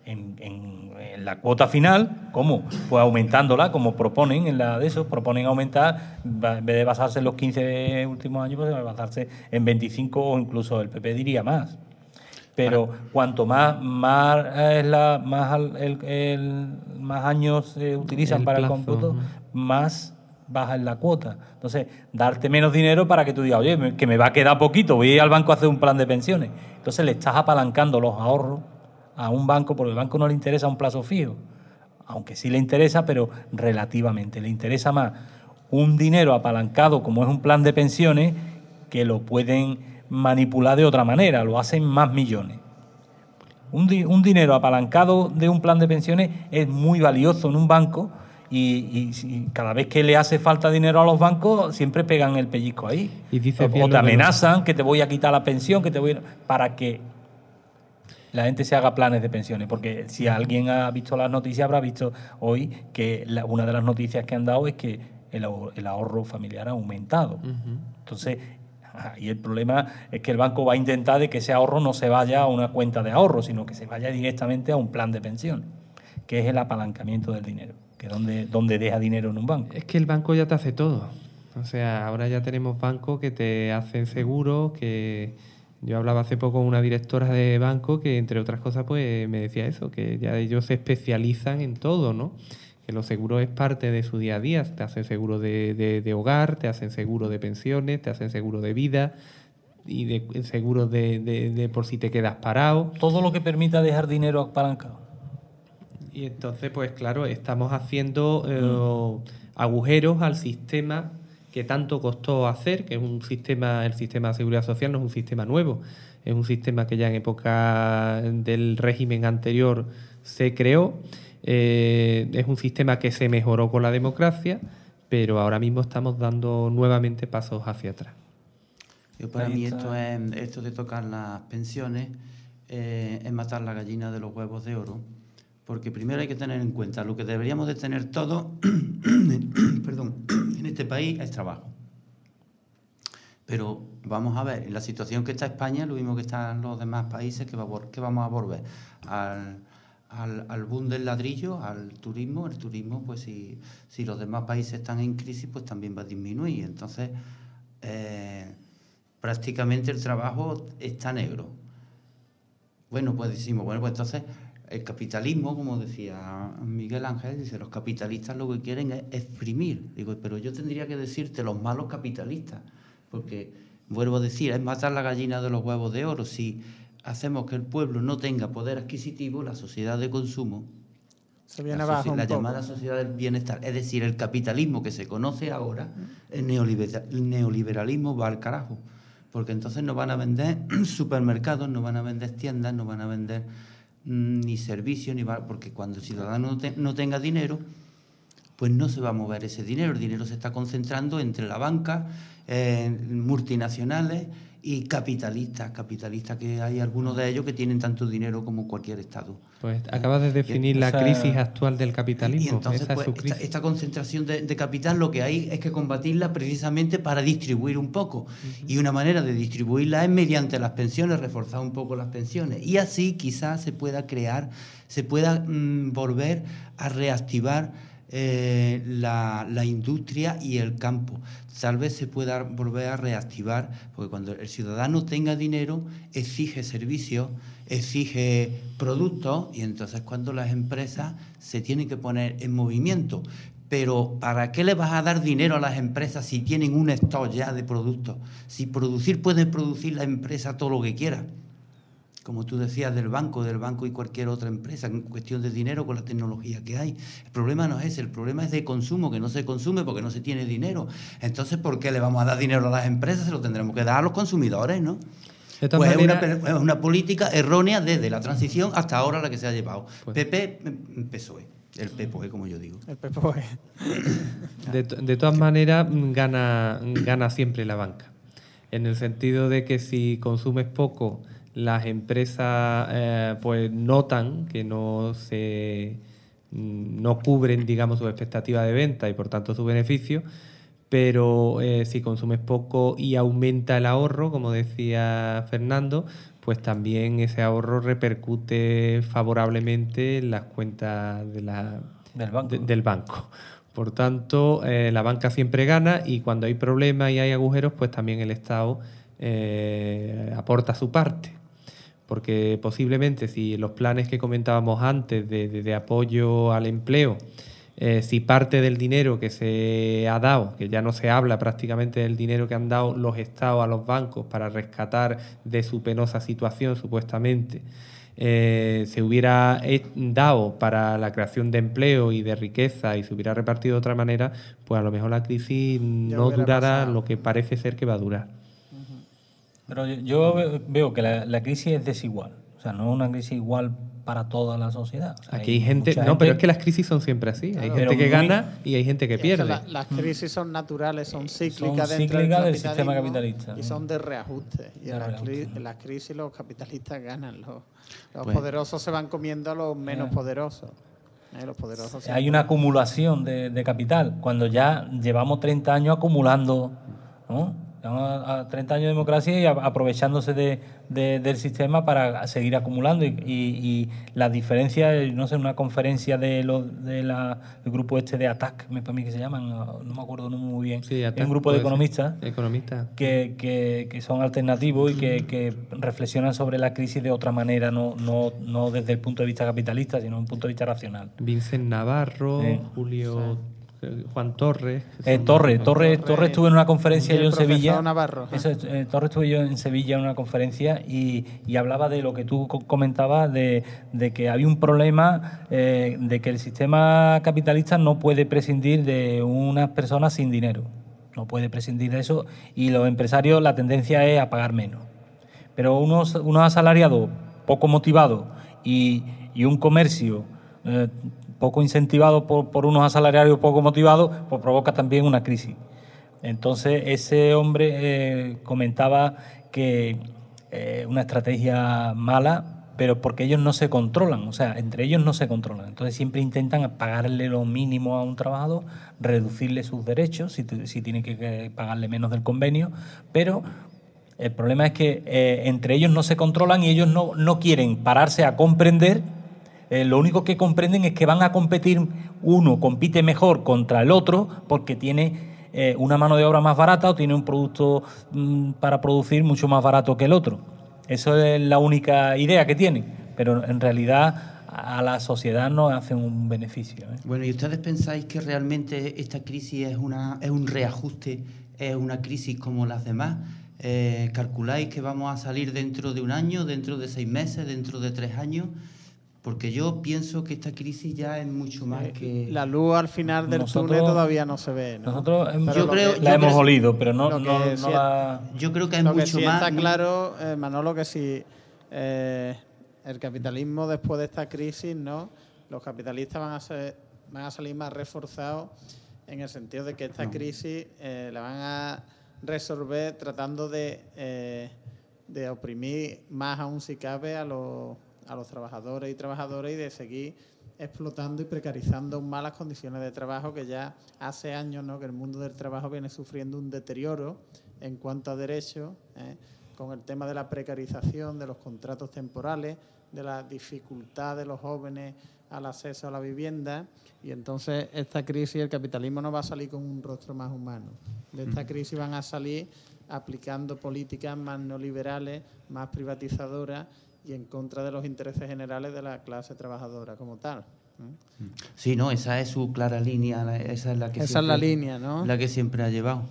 en, en- en la cuota final, ¿cómo? Pues aumentándola, como proponen en la de eso, proponen aumentar, en vez de basarse en los 15 últimos años, pues basarse en 25 o incluso el PP diría más. Pero cuanto más más es la más al- el, el- más años se utilizan El para plazo, el cómputo, más baja en la cuota. Entonces, darte menos dinero para que tú digas, oye, que me va a quedar poquito, voy a ir al banco a hacer un plan de pensiones. Entonces le estás apalancando los ahorros a un banco porque el banco no le interesa un plazo fijo. Aunque sí le interesa, pero relativamente. Le interesa más un dinero apalancado como es un plan de pensiones que lo pueden manipular de otra manera, lo hacen más millones. Un, un dinero apalancado de un plan de pensiones es muy valioso en un banco y, y cada vez que le hace falta dinero a los bancos siempre pegan el pellizco ahí. Y o, te amenazan que te voy a quitar la pensión, que te voy a- para que la gente se haga planes de pensiones, porque si alguien ha visto las noticias habrá visto hoy que la- una de las noticias que han dado es que el, ahor- el ahorro familiar ha aumentado. Entonces, Y el problema es que el banco va a intentar de que ese ahorro no se vaya a una cuenta de ahorro, sino que se vaya directamente a un plan de pensión, que es el apalancamiento del dinero, que donde deja dinero en un banco. Es que el banco ya te hace todo. O sea, ahora ya tenemos bancos que te hacen seguros, que yo hablaba hace poco con una directora de banco que, entre otras cosas, pues me decía eso, que ya ellos se especializan en todo, ¿no? Que los seguros es parte de su día a día. Te hacen seguro de, de- de hogar, te hacen seguro de pensiones, te hacen seguro de vida y de seguro de, de- de por si te quedas parado. Todo lo que permita dejar dinero apalancado. Y entonces, pues claro, estamos haciendo eh, agujeros al sistema que tanto costó hacer, que es un sistema, el sistema de seguridad social no es un sistema nuevo, es un sistema que ya en época del régimen anterior se creó, eh, es un sistema que se mejoró con la democracia, pero ahora mismo estamos dando nuevamente pasos hacia atrás. Yo para mí esto es esto de tocar las pensiones eh, es matar la gallina de los huevos de oro, porque primero hay que tener en cuenta lo que deberíamos de tener todos, perdón, en este país es trabajo. Pero vamos a ver, en la situación que está España, lo mismo que están los demás países, que, va que vamos a volver al, al, al boom del ladrillo, al turismo. El turismo, pues si, si los demás países están en crisis, pues también va a disminuir. Entonces, eh, prácticamente el trabajo está negro. Bueno, pues decimos, bueno, pues entonces el capitalismo, como decía Miguel Ángel, dice, los capitalistas lo que quieren es exprimir. Digo, pero yo tendría que decirte los malos capitalistas, porque vuelvo a decir, es matar la gallina de los huevos de oro. Si hacemos que el pueblo no tenga poder adquisitivo, la sociedad de consumo, Se viene la, abajo la poco. llamada sociedad del bienestar, es decir, el capitalismo que se conoce ahora, el, el neoliberalismo va al carajo, porque entonces no van a vender supermercados, no van a vender tiendas, no van a vender ni servicios, ni va- porque cuando el ciudadano no tenga dinero, pues no se va a mover ese dinero. El dinero se está concentrando entre la banca, eh, multinacionales y capitalistas, capitalistas que hay algunos de ellos que tienen tanto dinero como cualquier Estado. Pues acabas de definir la crisis actual del capitalismo. Y entonces, Esa es pues, su esta, crisis. esta concentración de, de capital lo que hay es que combatirla precisamente para distribuir un poco. Y una manera de distribuirla es mediante las pensiones, reforzar un poco las pensiones. Y así quizás se pueda crear, se pueda mm, volver a reactivar eh, la, la industria y el campo. Tal vez se pueda volver a reactivar, porque cuando el ciudadano tenga dinero, exige servicios, exige productos, y entonces cuando las empresas se tienen que poner en movimiento. Pero ¿para qué le vas a dar dinero a las empresas si tienen un stock ya de productos? Si producir puede producir la empresa todo lo que quiera como tú decías, del banco, del banco y cualquier otra empresa, en cuestión de dinero con la tecnología que hay. El problema no es ese, el problema es de consumo, que no se consume porque no se tiene dinero. Entonces, ¿por qué le vamos a dar dinero a las empresas? Se lo tendremos que dar a los consumidores, ¿no? Pues es una, es política errónea desde la transición hasta ahora la que se ha llevado. Pues- PP, mm, PSOE, el PPOE, como yo digo. El PPOE. De, de todas maneras, gana, gana siempre la banca. En el sentido de que si consumes poco, las empresas eh, pues notan que no se mm, no cubren, digamos, sus expectativas de venta y por tanto su beneficio. Pero eh, si consumes poco y aumenta el ahorro, como decía Fernando, pues también ese ahorro repercute favorablemente en las cuentas de la, Del banco. de- del banco. Por tanto, eh, la banca siempre gana y cuando hay problemas y hay agujeros, pues también el Estado eh, aporta su parte. Porque posiblemente si los planes que comentábamos antes de, de- de apoyo al empleo, eh, si parte del dinero que se ha dado, que ya no se habla prácticamente del dinero que han dado los estados a los bancos para rescatar de su penosa situación supuestamente, eh, se hubiera he- dado para la creación de empleo y de riqueza y se hubiera repartido de otra manera, pues a lo mejor la crisis no durará pasado. lo que parece ser que va a durar. Pero yo- yo ve- veo que la, la crisis es desigual. O sea, no es una crisis igual para toda la sociedad. O sea, Aquí hay gente, no, pero es que las crisis son siempre así. Hay gente Pero que muy- gana y hay gente que pierde. la- las crisis son naturales, son cíclicas Son dentro cíclicas del, del sistema capitalista, Y son de reajuste. Y De en las, reajuste, cri- ¿no? en las crisis los capitalistas ganan. Los, los Pues- poderosos se van comiendo a los menos Eh. poderosos. Eh, Los poderosos Hay una acumulación de, de capital, cuando ya llevamos 30 años acumulando ¿no? Llevamos a 30 años de democracia y aprovechándose de, de- del sistema para seguir acumulando. Y, y- y las diferencias, no sé, una conferencia de lo, de la, del grupo este de ATAC, me para mí que se llaman, no, no me acuerdo no muy bien. Sí, Es ATAC un grupo de economistas Economistas. que, que- que son alternativos y que, que reflexionan sobre la crisis de otra manera, no, no, no desde el punto de vista capitalista, sino desde un punto de vista racional. Vincent Navarro, Sí. Julio Juan Torres. Eh, son- Torres, Torres, Torres Torres estuve en una conferencia yo en Sevilla. Navarro, Eso, es, eh, Torres estuve yo en Sevilla en una conferencia y, y hablaba de lo que tú co- comentabas, de, de que había un problema, eh, de que el sistema capitalista no puede prescindir de unas personas sin dinero. No puede prescindir de eso y los empresarios la tendencia es a pagar menos. Pero unos, unos asalariados poco motivados y, y un comercio eh, poco incentivado por, unos asalariados poco motivados, pues provoca también una crisis. Entonces, ese hombre eh, comentaba que eh, una estrategia mala, pero porque ellos no se controlan, o sea, entre ellos no se controlan. Entonces, siempre intentan pagarle lo mínimo a un trabajador, reducirle sus derechos, si, si tienen que- que pagarle menos del convenio, pero el problema es que eh, entre ellos no se controlan y ellos no, no quieren pararse a comprender. Eh, lo único que comprenden es que van a competir, uno compite mejor contra el otro porque tiene eh, una mano de obra más barata o tiene un producto mm, para producir mucho más barato que el otro. Eso es la única idea que tienen, pero en realidad a la sociedad no hacen un beneficio. ¿eh? Bueno, ¿y ustedes pensáis que realmente esta crisis es, una, es un reajuste, es una crisis como las demás? ¿Calculáis que vamos a salir dentro de un año, dentro de seis meses, dentro de tres años? Porque yo pienso que esta crisis ya es mucho más que... La luz al final del Nosotros- túnel todavía no se ve. ¿no? Nosotros em, Pero Yo creo- la yo hemos creo- olido, pero no, no, no sí- la... Yo creo que es Lo que sí más... está claro, eh, Manolo, que si eh, el capitalismo después de esta crisis, ¿no? Los capitalistas van a ser, van a salir más reforzados en el sentido de que esta crisis eh, la van a resolver tratando de, eh, de oprimir más aún si cabe a los, a los trabajadores y trabajadoras y de seguir explotando y precarizando aún más las condiciones de trabajo que ya hace años ¿no? que el mundo del trabajo viene sufriendo un deterioro en cuanto a derechos, ¿eh? con el tema de la precarización, de los contratos temporales, de la dificultad de los jóvenes al acceso a la vivienda y entonces esta crisis el capitalismo no va a salir con un rostro más humano. De esta crisis van a salir aplicando políticas más neoliberales, más privatizadoras y en contra de los intereses generales de la clase trabajadora como tal. Sí, no, esa es su clara línea, esa es la que Esa es la siempre- línea, ¿no? La que siempre ha llevado.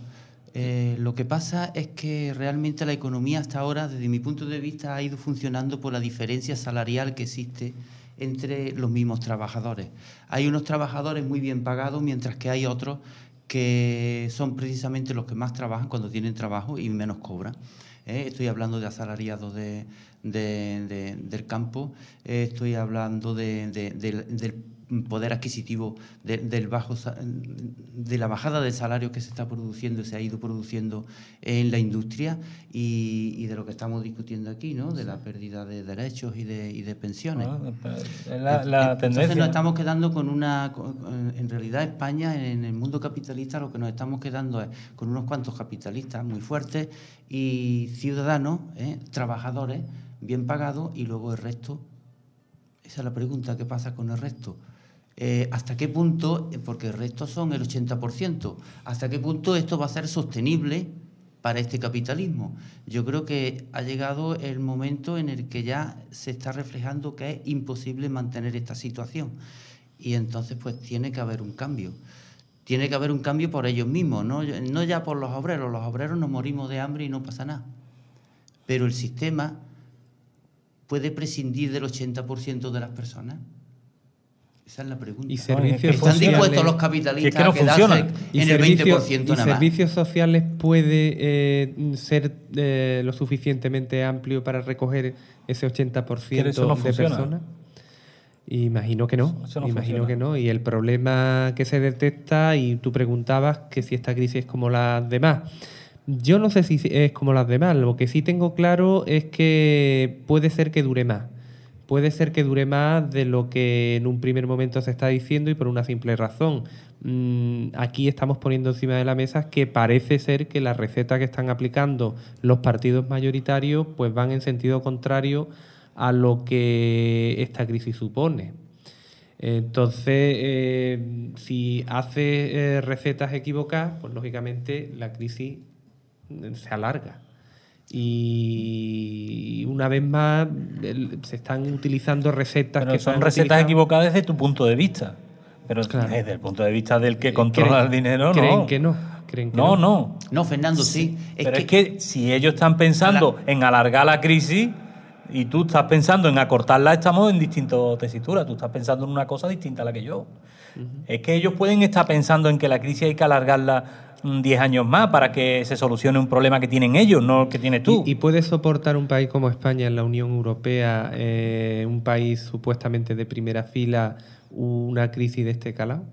Eh, lo que pasa es que realmente la economía hasta ahora, desde mi punto de vista, ha ido funcionando por la diferencia salarial que existe entre los mismos trabajadores. Hay unos trabajadores muy bien pagados, mientras que hay otros que son precisamente los que más trabajan cuando tienen trabajo y menos cobran. ¿Eh? Estoy hablando de asalariados de- de- de- del campo, eh, estoy hablando de- de- del- del poder adquisitivo de, del bajo de la bajada de salarios que se está produciendo se ha ido produciendo en la industria y, y de lo que estamos discutiendo aquí no de la pérdida de derechos y de, y de pensiones Ah, la, la entonces tendencia. nos estamos quedando con una en realidad España en el mundo capitalista lo que nos estamos quedando es con unos cuantos capitalistas muy fuertes y ciudadanos ¿eh? trabajadores bien pagados y luego el resto esa es la pregunta, ¿qué pasa con el resto? Eh, ¿Hasta qué punto, eh, porque el resto son el 80%, hasta qué punto esto va a ser sostenible para este capitalismo? Yo creo que ha llegado el momento en el que ya se está reflejando que es imposible mantener esta situación. Y entonces pues tiene que haber un cambio. Tiene que haber un cambio por ellos mismos, no, no ya por los obreros. Los obreros nos morimos de hambre y no pasa nada. Pero el sistema puede prescindir del 80% de las personas? Esa es la pregunta. Y servicios ¿Están sociales. dispuestos los Que capitalistas es que no a quedarse y en el servicios- 20% y nada más? servicios sociales puede eh, ser eh, lo suficientemente amplio para recoger ese 80% Que eso no de funciona. personas? Imagino que no, imagino funciona. que no. Y el problema que se detecta, y tú preguntabas que si esta crisis es como las demás. Yo no sé si es como las demás, lo que sí tengo claro es que puede ser que dure más. Puede ser que dure más de lo que en un primer momento se está diciendo y por una simple razón. Mm, aquí estamos poniendo encima de la mesa que parece ser que las recetas que están aplicando los partidos mayoritarios pues van en sentido contrario a lo que esta crisis supone. Entonces, eh, si hace eh, recetas equivocadas, pues lógicamente la crisis se alarga. Y una vez más se están utilizando recetas que son recetas equivocadas desde tu punto de vista. Pero desde el punto de vista del que controla el dinero, ¿creen no. Que no. ¿Creen que no, no. No, Fernando, sí. pero es que si ellos están pensando en alargar la crisis, y tú estás pensando en acortarla, estamos en distintas tesituras. Tú estás pensando en una cosa distinta a la que yo. Es que ellos pueden estar pensando en que la crisis hay que alargarla 10 mm, años más para que se solucione un problema que tienen ellos, no que tienes tú. ¿Y, puede soportar un país como España en la Unión Europea, eh, un país supuestamente de primera fila, una crisis de este calado?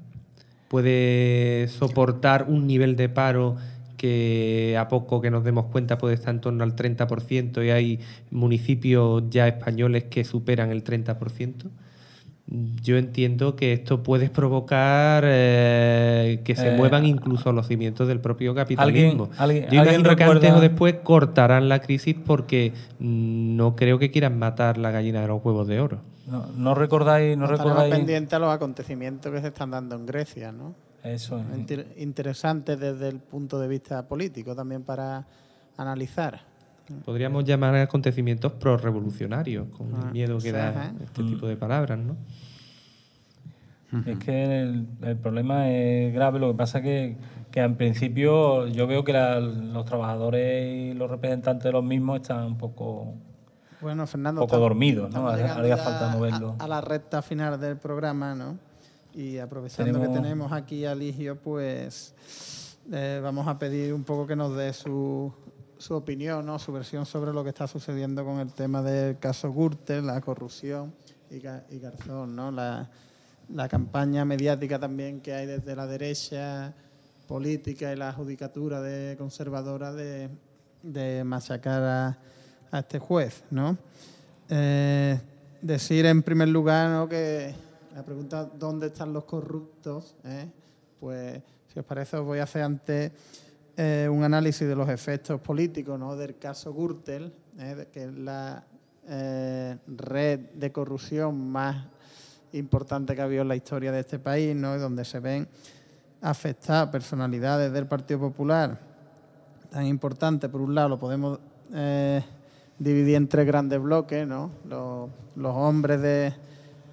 ¿Puede soportar un nivel de paro que a poco que nos demos cuenta puede estar en torno al 30% y hay municipios ya españoles que superan el 30%. Yo entiendo que esto puede provocar eh, que se eh, muevan incluso los cimientos del propio capitalismo. ¿alguien, Yo imagino que antes o después cortarán la crisis porque no creo que quieran matar la gallina de los huevos de oro. No, no recordáis, no recordáis. pendiente a los acontecimientos que se están dando en Grecia, ¿no? Eso Interesante desde el punto de vista político también para analizar. Podríamos llamar acontecimientos pro-revolucionarios, con el ah, miedo que da este tipo de palabras, ¿no? Es que el, problema es grave, lo que pasa que, que en principio yo veo que los trabajadores y los representantes de los mismos están un poco, bueno, Fernando, poco dormidos, ¿no? Haría falta moverlo. A, a, la recta final del programa, ¿no? Y aprovechando que tenemos aquí a Ligio, pues eh, vamos a pedir un poco que nos dé su, su opinión, ¿no? su versión sobre lo que está sucediendo con el tema del caso Gürtel, la corrupción y, Garzón, ¿no? La, campaña mediática también que hay desde la derecha política y la judicatura de conservadora de, de machacar a, a, este juez, ¿no? Eh, decir en primer lugar ¿no? que la pregunta ¿dónde están los corruptos? ¿Eh? Pues si os parece os voy a hacer antes eh, un análisis de los efectos políticos ¿no? del caso Gürtel, ¿eh? que es la red de corrupción más importante que ha habido en la historia de este país, ¿no? donde se ven afectadas personalidades del Partido Popular tan importantes. Por un lado, lo podemos dividir en tres grandes bloques, ¿no? los hombres de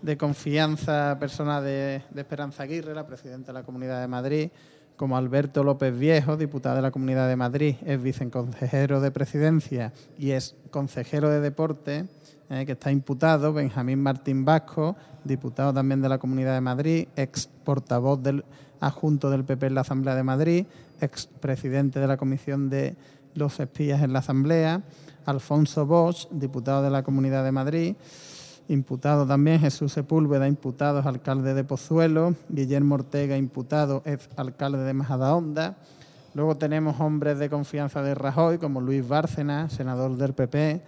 de confianza persona de, Esperanza Aguirre, la presidenta de la Comunidad de Madrid, como Alberto López Viejo, diputado de la Comunidad de Madrid, es viceconsejero de Presidencia y es consejero de Deporte, eh, que está imputado, Benjamín Martín Vasco, diputado también de la Comunidad de Madrid, ex portavoz del adjunto del PP en la Asamblea de Madrid, ex presidente de la Comisión de los Espías en la Asamblea, Alfonso Bosch, diputado de la Comunidad de Madrid, Imputado también Jesús Sepúlveda, imputado es alcalde de Pozuelo. Guillermo Ortega, imputado es alcalde de Majadahonda. Luego tenemos hombres de confianza de Rajoy, como Luis Bárcena, senador del PP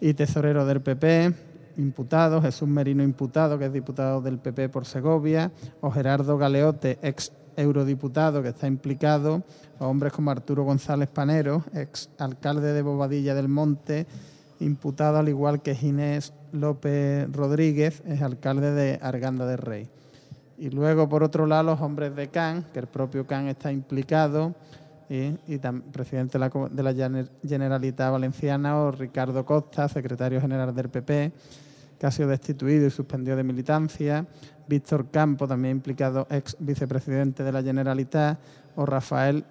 y tesorero del PP. Imputado, Jesús Merino, imputado, que es diputado del PP por Segovia. O Gerardo Galeote, ex eurodiputado, que está implicado. O hombres como Arturo González Panero, ex alcalde de Bobadilla del Monte imputado al igual que Ginés López Rodríguez, es alcalde de Arganda del Rey. Y luego, por otro lado, los hombres de CAN, que el propio CAN está implicado, y, presidente de la, Generalitat Valenciana, o Ricardo Costa, secretario general del PP, que ha sido destituido y suspendido de militancia, Víctor Campo, también implicado, ex vicepresidente de la Generalitat, o Rafael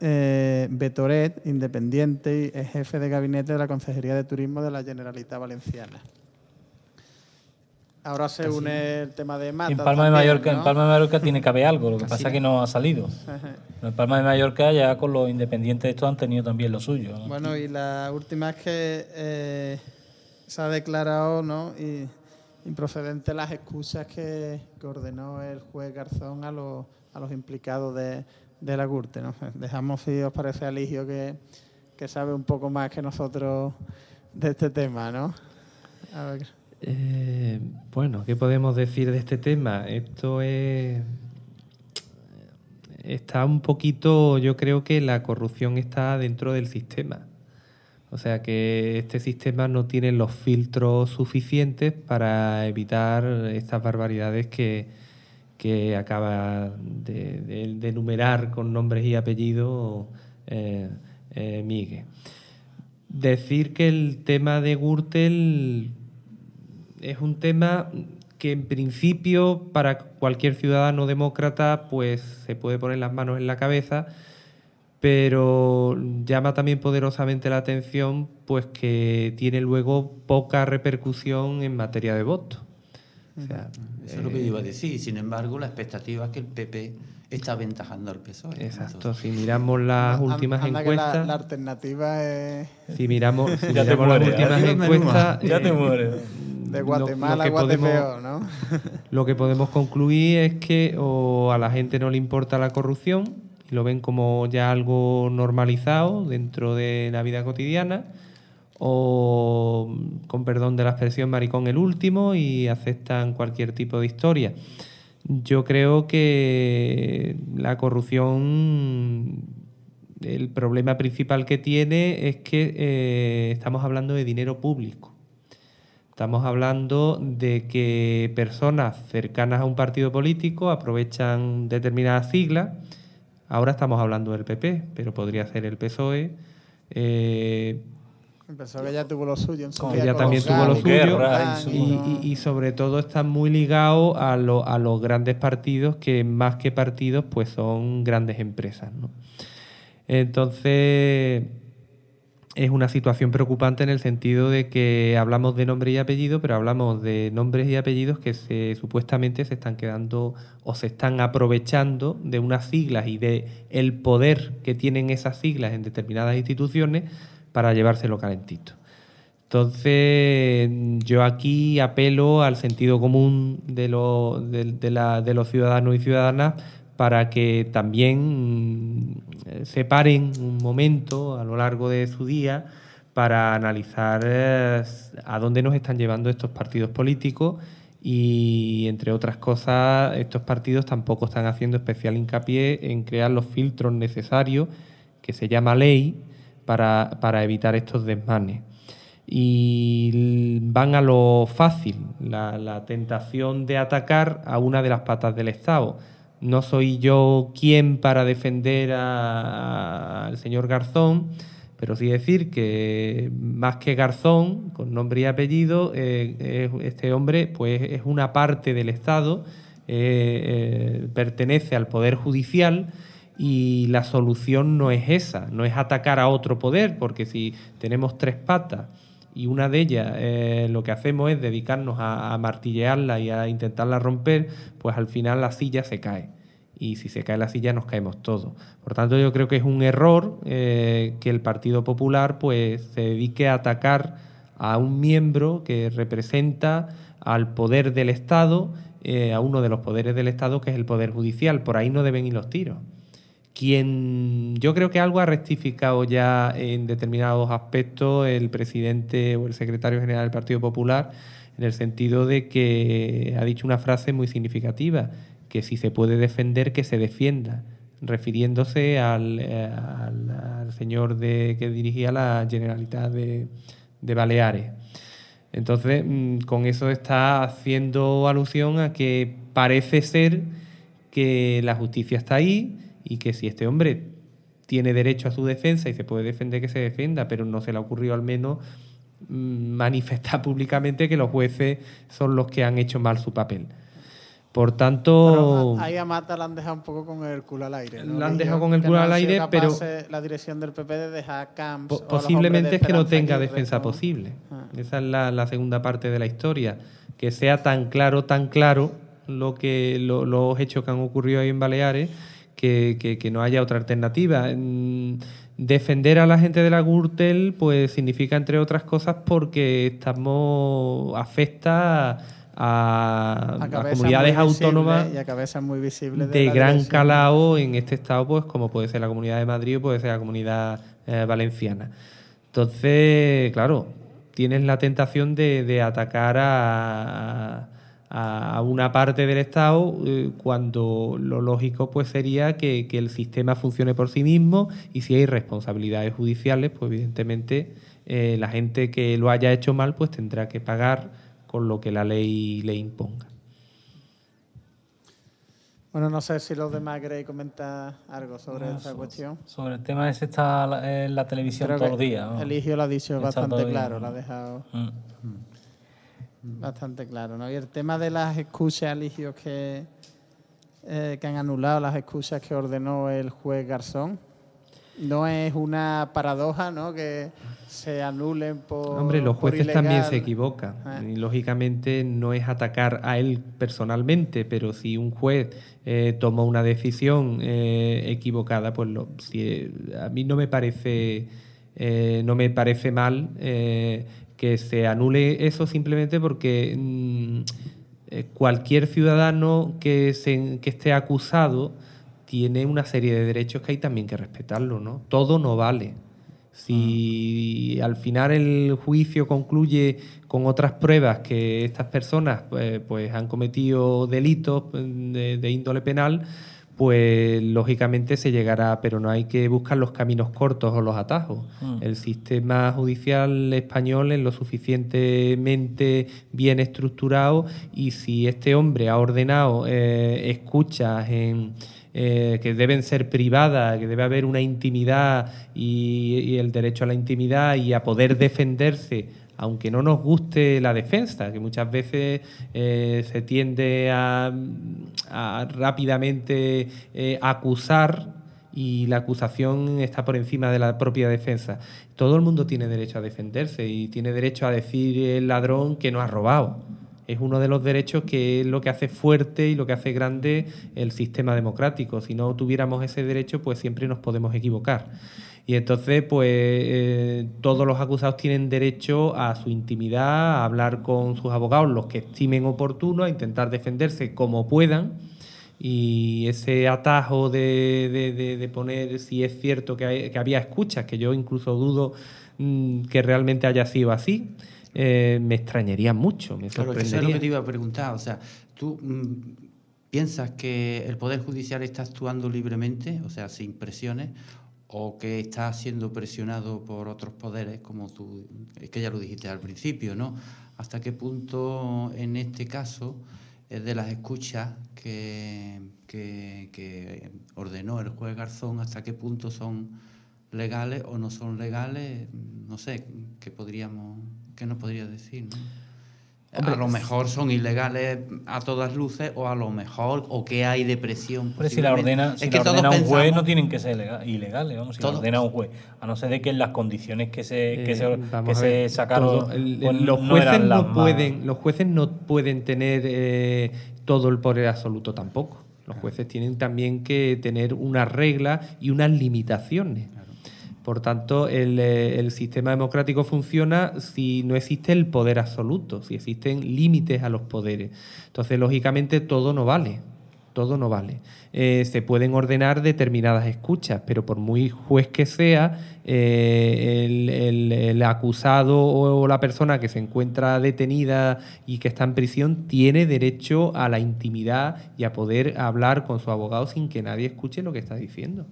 eh, Betoret, independiente y jefe de gabinete de la Consejería de Turismo de la Generalitat Valenciana. Ahora se une el tema de Mata. En Palma, de Mallorca, en Palma de Mallorca tiene que haber algo, lo que pasa es que no ha salido. en Palma de Mallorca ya con los independientes estos han tenido también lo suyo. Bueno, y la última es que eh, se ha declarado ¿no? y, improcedente las excusas que, ordenó el juez Garzón a los, a los implicados de, de la GURTE. ¿no? Dejamos, si os parece, a Ligio que, que sabe un poco más que nosotros de este tema. ¿no? A ver. Eh, bueno, ¿qué podemos decir de este tema? Esto es. Está un poquito. Yo creo que la corrupción está dentro del sistema. O sea que este sistema no tiene los filtros suficientes para evitar estas barbaridades que, que acaba de, enumerar con nombres y apellidos eh, eh, Miguel. Decir que el tema de Gürtel es un tema que en principio para cualquier ciudadano demócrata pues se puede poner las manos en la cabeza, pero llama también poderosamente la atención pues que tiene luego poca repercusión en materia de voto. Eso es lo que iba a decir. Sin embargo, la expectativa es que el PP está aventajando al PSOE. Exacto. Si miramos las últimas encuestas. La, alternativa es. Si miramos, si miramos las últimas encuestas. Ya te mueres. De Guatemala a Guatemala, ¿no? lo que podemos concluir es que o a la gente no le importa la corrupción y lo ven como ya algo normalizado dentro de la vida cotidiana o, con perdón de la expresión, maricón el último y aceptan cualquier tipo de historia. Yo creo que la corrupción, el problema principal que tiene es que eh, estamos hablando de dinero público. Estamos hablando de que personas cercanas a un partido político aprovechan determinadas siglas. Ahora estamos hablando del PP, pero podría ser el PSOE. Eh, Pensó que ya tuvo lo suyo en su Ya también tuvo lo suyo. Y, sobre todo están muy ligados a, a, los grandes partidos que más que partidos pues son grandes empresas. ¿no? Entonces es una situación preocupante en el sentido de que hablamos de nombre y apellido, pero hablamos de nombres y apellidos que se, supuestamente se están quedando o se están aprovechando de unas siglas y de el poder que tienen esas siglas en determinadas instituciones para llevárselo calentito. Entonces, yo aquí apelo al sentido común de, de, los ciudadanos y ciudadanas para que también mm, se paren un momento a lo largo de su día para analizar eh, a dónde nos están llevando estos partidos políticos y, entre otras cosas, estos partidos tampoco están haciendo especial hincapié en crear los filtros necesarios, que se llama ley, para, evitar estos desmanes. Y van a lo fácil, la, tentación de atacar a una de las patas del Estado. No soy yo quien para defender al señor Garzón, pero sí decir que más que Garzón, con nombre y apellido, eh, este hombre pues, es una parte del Estado, eh, eh, pertenece al Poder Judicial y la solución no es esa, no es atacar a otro poder, porque si tenemos tres patas y una de ellas eh, lo que hacemos es dedicarnos a, martillearla y a intentarla romper, pues al final la silla se cae. Y si se cae la silla nos caemos todos. Por tanto, yo creo que es un error eh, que el Partido Popular pues, se dedique a atacar a un miembro que representa al poder del Estado, eh, a uno de los poderes del Estado, que es el Poder Judicial. Por ahí no deben ir los tiros quien yo creo que algo ha rectificado ya en determinados aspectos el presidente o el secretario general del Partido Popular, en el sentido de que ha dicho una frase muy significativa, que si se puede defender, que se defienda, refiriéndose al, eh, señor de, que dirigía la Generalitat de, de Baleares. Entonces, mm, con eso está haciendo alusión a que parece ser que la justicia está ahí, y que si este hombre tiene derecho a su defensa y se puede defender que se defienda, pero no se le ha ocurrido al menos mm, manifestar públicamente que los jueces son los que han hecho mal su papel. Por tanto... ahí a Mata la han dejado un poco con el culo al aire. ¿no? La han dejado con el culo al aire, pero... La dirección del PP de dejar camps... posiblemente es que no tenga defensa posible. Ah. Esa es la, segunda parte de la historia. Que sea tan claro, tan claro lo que los hechos que han ocurrido ahí en Baleares que, no haya otra alternativa. Defender a la gente de la Gürtel pues significa, entre otras cosas, porque estamos afecta a, comunidades autónomas y muy visibles de, gran calao en este estado, pues como puede ser la Comunidad de Madrid o puede ser la Comunidad eh, Valenciana. Entonces, claro, tienes la tentación de, de atacar a, a, una parte del Estado eh, cuando lo lógico pues sería que, que, el sistema funcione por sí mismo y si hay responsabilidades judiciales, pues evidentemente eh, la gente que lo haya hecho mal pues tendrá que pagar con lo que la ley le imponga. Bueno, no sé si los demás queréis comentar algo sobre esta cuestión. Sobre el tema ese está en la televisión todos los días. Eligio lo ha dicho bastante claro, lo ha dejado mm. Bastante claro. ¿no? Y el tema de las excusas, Eligio, que, eh, que han anulado las excusas que ordenó el juez Garzón, no es una paradoja, ¿no? Que se anulen por. Hombre, los jueces también se equivocan. Ah. Y lógicamente no es atacar a él personalmente, pero si un juez eh, toma una decisión eh, equivocada, pues lo, si, a mí no me parece, eh, no me parece mal que se anule eso simplemente porque mm, cualquier ciudadano que, se, que esté acusado tiene una serie de derechos que hay también que respetarlo, ¿no? Todo no vale. Si al final el juicio concluye con otras pruebas que estas personas pues, pues han cometido delitos de, índole penal, pues lógicamente se llegará, pero no hay que buscar los caminos cortos o los atajos. Mm. El sistema judicial español es lo suficientemente bien estructurado y si este hombre ha ordenado eh, escuchas en eh, que deben ser privadas, que debe haber una intimidad y, el derecho a la intimidad y a poder defenderse aunque no nos guste la defensa, que muchas veces eh, se tiende a, rápidamente eh, acusar y la acusación está por encima de la propia defensa. Todo el mundo tiene derecho a defenderse y tiene derecho a decir el ladrón que no ha robado es uno de los derechos que es lo que hace fuerte y lo que hace grande el sistema democrático. Si no tuviéramos ese derecho, pues siempre nos podemos equivocar. Y entonces, pues eh, todos los acusados tienen derecho a su intimidad, a hablar con sus abogados, los que estimen oportuno, a intentar defenderse como puedan. Y ese atajo de, poner si es cierto que, que había escuchas, que yo incluso dudo mm, que realmente haya sido así, eh, me extrañaría mucho, me Claro, eso es lo que te iba a preguntar. O sea, ¿tú mm, piensas que el Poder Judicial está actuando libremente, o sea, sin presiones, o que está siendo presionado por otros poderes, como tú, es que ya lo dijiste al principio, ¿no? ¿Hasta qué punto en este caso es de las escuchas que, que, ordenó el juez Garzón, hasta qué punto son legales o no son legales? No sé, ¿qué podríamos ¿qué nos podría decir? A lo mejor son ilegales a todas luces o a lo mejor o que hay de presión. Pero si la ordena, si la ordena un juez no tienen que ser ilegales, vamos, si la ordena un juez, a no ser de que en las condiciones que se, que se, eh, se sacaron pues los jueces no, pueden los jueces no pueden tener eh, todo el poder absoluto tampoco. Los jueces tienen también que tener unas reglas y unas limitaciones. Por tanto, eh, el, sistema democrático funciona si no existe el poder absoluto, si existen límites a los poderes. Entonces, lógicamente, todo no vale. Todo no vale. Eh, se pueden ordenar determinadas escuchas, pero por muy juez que sea, eh, el, acusado o la persona que se encuentra detenida y que está en prisión tiene derecho a la intimidad y a poder hablar con su abogado sin que nadie escuche lo que está diciendo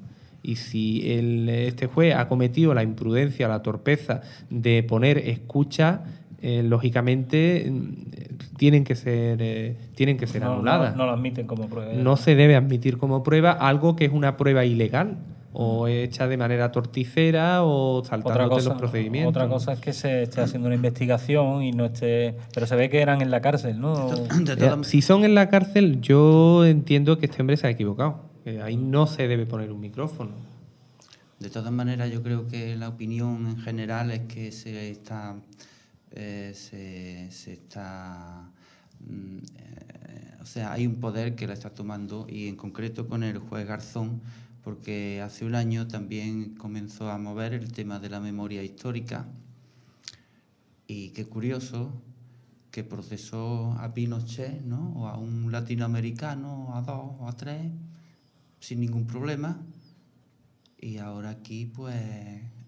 y si este juez ha cometido la imprudencia, la torpeza de poner escucha, eh, lógicamente mm, tienen que ser eh, tienen que ser anuladas. No, lo admiten como prueba. No se debe admitir como prueba algo que es una prueba ilegal o hecha de manera torticera o saltando los procedimientos. Otra cosa es que se esté haciendo una investigación y no esté... Pero se ve que eran en la cárcel, ¿no? Si son en la cárcel, yo entiendo que este hombre se ha equivocado ahí no se debe poner un micrófono. De todas maneras, yo creo que la opinión en general es que se está, eh, se, está, mm, eh, o sea, hay un poder que la está tomando y en concreto con el juez Garzón, porque hace un año también comenzó a mover el tema de la memoria histórica y qué curioso que procesó a Pinochet, ¿no? O a un latinoamericano, a dos o a tres, sin ningún problema. Y ahora aquí, pues,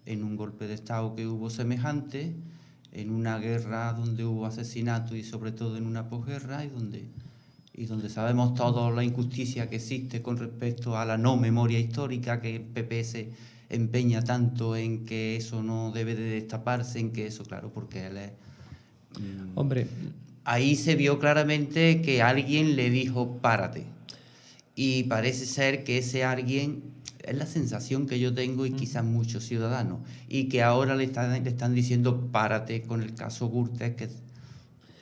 en un golpe de Estado que hubo semejante, en una guerra donde hubo asesinato y sobre todo en una posguerra y donde, y donde sabemos todos la injusticia que existe con respecto a la no memoria histórica que el PP se empeña tanto en que eso no debe de destaparse, en que eso, claro, porque él es... mm, Hombre, ahí se vio claramente que alguien le dijo párate. Y parece ser que ese alguien es la sensación que yo tengo y quizás muchos ciudadanos. Y que ahora le están, le están diciendo párate con el caso Gürtel, que,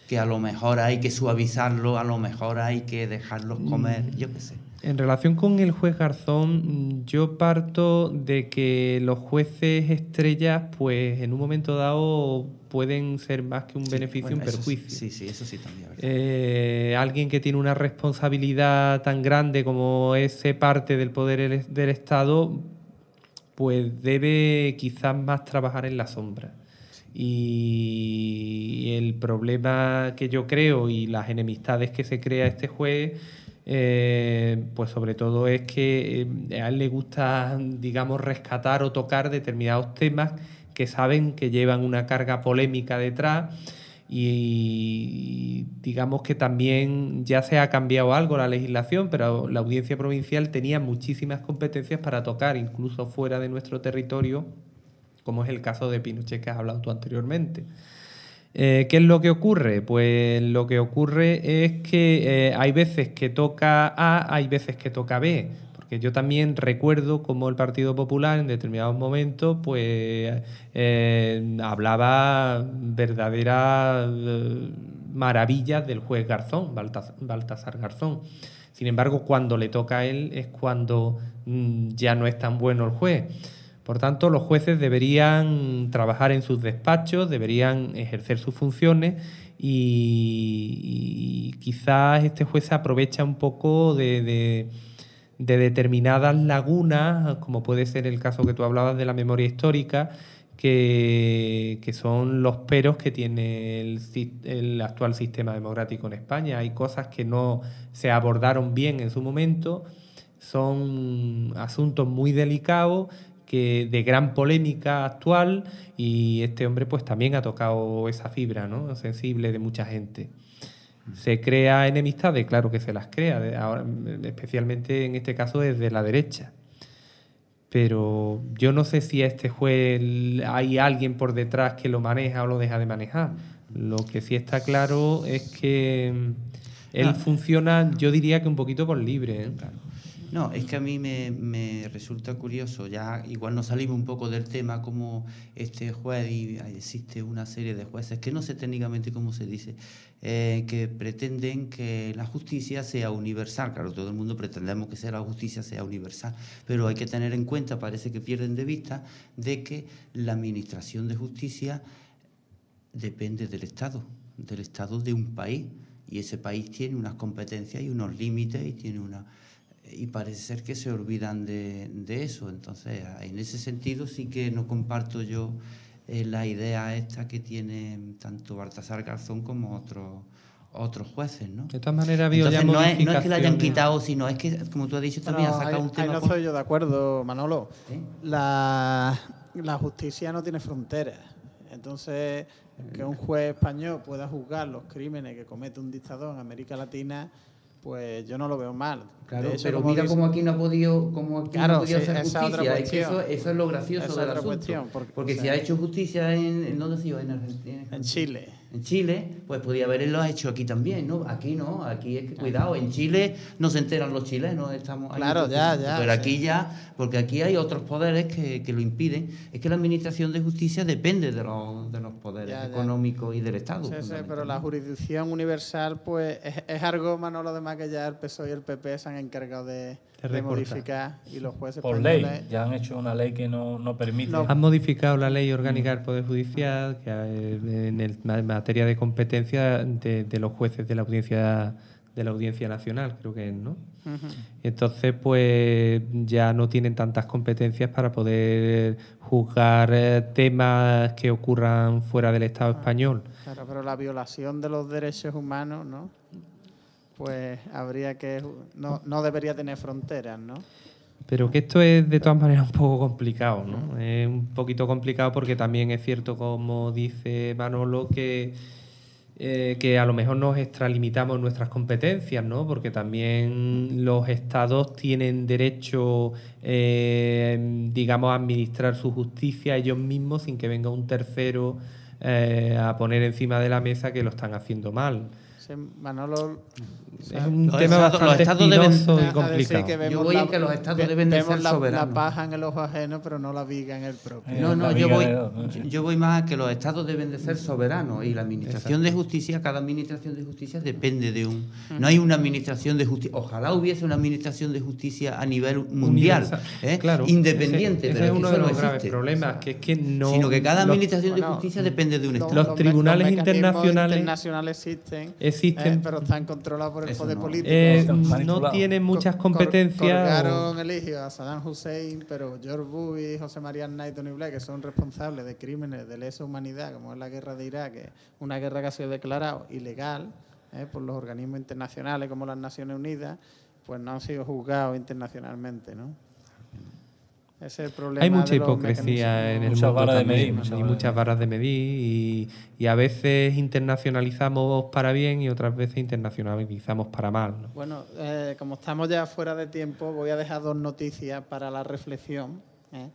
que a lo mejor hay que suavizarlo, a lo mejor hay que dejarlos comer, yo qué sé. En relación con el juez Garzón, yo parto de que los jueces estrellas, pues en un momento dado pueden ser más que un Sí, beneficio bueno, un perjuicio. Sí, sí, eso sí también. Eh, alguien que tiene una responsabilidad tan grande como ese parte del poder el- del Estado, pues debe quizás más trabajar en la sombra. Y el problema que yo creo y las enemistades que se crea este juez, eh, pues sobre todo es que eh, a él le gusta, digamos, rescatar o tocar determinados temas que saben que llevan una carga polémica detrás y digamos que también ya se ha cambiado algo la legislación, pero la audiencia provincial tenía muchísimas competencias para tocar, incluso fuera de nuestro territorio, como es el caso de Pinochet que has hablado tú anteriormente. Eh, ¿Qué es lo que ocurre? Pues lo que ocurre es que eh, hay veces que toca A, hay veces que toca B. Porque yo también recuerdo cómo el Partido Popular en determinados momentos pues eh, hablaba verdaderas maravillas del juez Garzón, Baltas- Baltasar Garzón. Sin embargo, cuando le toca a él es cuando mm, ya no es tan bueno el juez. Por tanto, los jueces deberían trabajar en sus despachos, deberían ejercer sus funciones y, quizás este juez se aprovecha un poco de, de- de determinadas lagunas, como puede ser el caso que tú hablabas de la memoria histórica, que, son los peros que tiene el, el actual sistema democrático en España. Hay cosas que no se abordaron bien en su momento, son asuntos muy delicados que de gran polémica actual y este hombre pues también ha tocado esa fibra ¿no? sensible de mucha gente. ¿Se crea enemistades? Claro que se las crea, ahora, especialmente en este caso desde la derecha. Pero yo no sé si a este juez hay alguien por detrás que lo maneja o lo deja de manejar. Lo que sí está claro es que mm, él Ah. funciona, yo diría que un poquito por libre. ¿eh? No, es que a mí me, me resulta curioso, ya igual nos salimos un poco del tema, como este juez, y existe una serie de jueces, que no sé técnicamente cómo se dice, eh, que pretenden que la justicia sea universal. Claro, todo el mundo pretendemos que sea la justicia sea universal, pero hay que tener en cuenta, parece que pierden de vista, de que la administración de justicia depende del Estado, del Estado de un país. Y ese país tiene unas competencias y unos límites y tiene una y parece ser que se olvidan de, de eso. Entonces, en ese sentido sí que no comparto yo eh, la idea esta que tiene tanto Baltasar Garzón como otros otros jueces, ¿no? De todas maneras, ha habido Entonces, ya no, es, no es que la hayan quitado, sino es que, como tú has dicho, también ha sacado un tema... ahí no por- estoy yo de acuerdo, Manolo. ¿Eh? La, la justicia no tiene fronteras. Entonces, que un juez español pueda juzgar los crímenes que comete un dictador en América Latina, pues yo no lo veo mal. Claro, hecho, pero como mira dice- cómo aquí no ha podido, cómo aquí Claro, no ha podido sí, hacer justicia. Es que eso, eso es lo gracioso Esa es del otra asunto. cuestión, porque- porque o si ha hecho justicia en, en ¿dónde ha sido? En Argentina. En Chile. En Chile, pues podía haberlo hecho aquí también, ¿no? Aquí no, aquí es que cuidado, en Chile no se enteran los chilenos, estamos ahí Claro, ya, ya, Pero sí. aquí ya, porque aquí hay otros poderes que, que lo impiden. Es que la administración de justicia depende de los, de poderes Ya, ya. económicos y del Estado. Sí, sí, pero la jurisdicción universal, pues es, es algo, Manolo, además que ya el PSOE y el PP se han encargado de, de recortar. modificar y los jueces Por ley, ya han hecho una ley que no, no permite. No. Han modificado la ley orgánica del Poder Judicial que eh, en, el- en materia de competencia de, de los jueces de la audiencia de la audiencia nacional, creo que es, ¿no? Entonces, pues ya no tienen tantas competencias para poder juzgar eh, temas que ocurran fuera del Estado español. Claro, pero la violación de los derechos humanos, ¿no? Pues habría que... No, no debería tener fronteras, ¿no? Pero que esto es de todas maneras un poco complicado, ¿no? Es un poquito complicado porque también es cierto, como dice Manolo, que, eh, que a lo mejor nos extralimitamos nuestras competencias, ¿no? Porque también los estados tienen derecho, eh, digamos, a administrar su justicia ellos mismos sin que venga un tercero eh, a poner encima de la mesa que lo están haciendo mal. Manolo, Es un los tema estados- los bastante estados deben- a- y a complicado. que Yo voy la- en que los estados deben de ser la, soberanos. La paja en el ojo ajeno, pero no la viga en el propio. Eh, No, no, yo voy, ¿no? yo- voy más a que los estados deben de ser soberanos y la administración de justicia, cada administración de justicia depende de un... No hay una administración de justicia, ojalá hubiese una administración de justicia a nivel mundial. ¿eh? Claro, independiente, ese, ese pero es uno de no los graves existe. problemas, que es que no... Sino que cada los- administración de Bueno, justicia depende de un Los- estado. Los tribunales internacionales- internacionales existen, existen. eh, pero están controlados por el Eso poder no. político. eh, no tienen muchas Cor- competencias. Colgaron eligio a Saddam Hussein, pero George Bush y José María Aznar y Tony Blair, que son responsables de crímenes de lesa humanidad, como es la guerra de Irak, una guerra que ha sido declarada ilegal eh, por los organismos internacionales como las Naciones Unidas, pues no han sido juzgados internacionalmente, ¿no? Ese es el problema. Hay mucha de hipocresía en el Muchas mundo varas de también, medir, muchas y de muchas varas de medir y, y a veces internacionalizamos para bien y otras veces internacionalizamos para mal. ¿no? Bueno, eh, como estamos ya fuera de tiempo, voy a dejar dos noticias para la reflexión. ¿eh?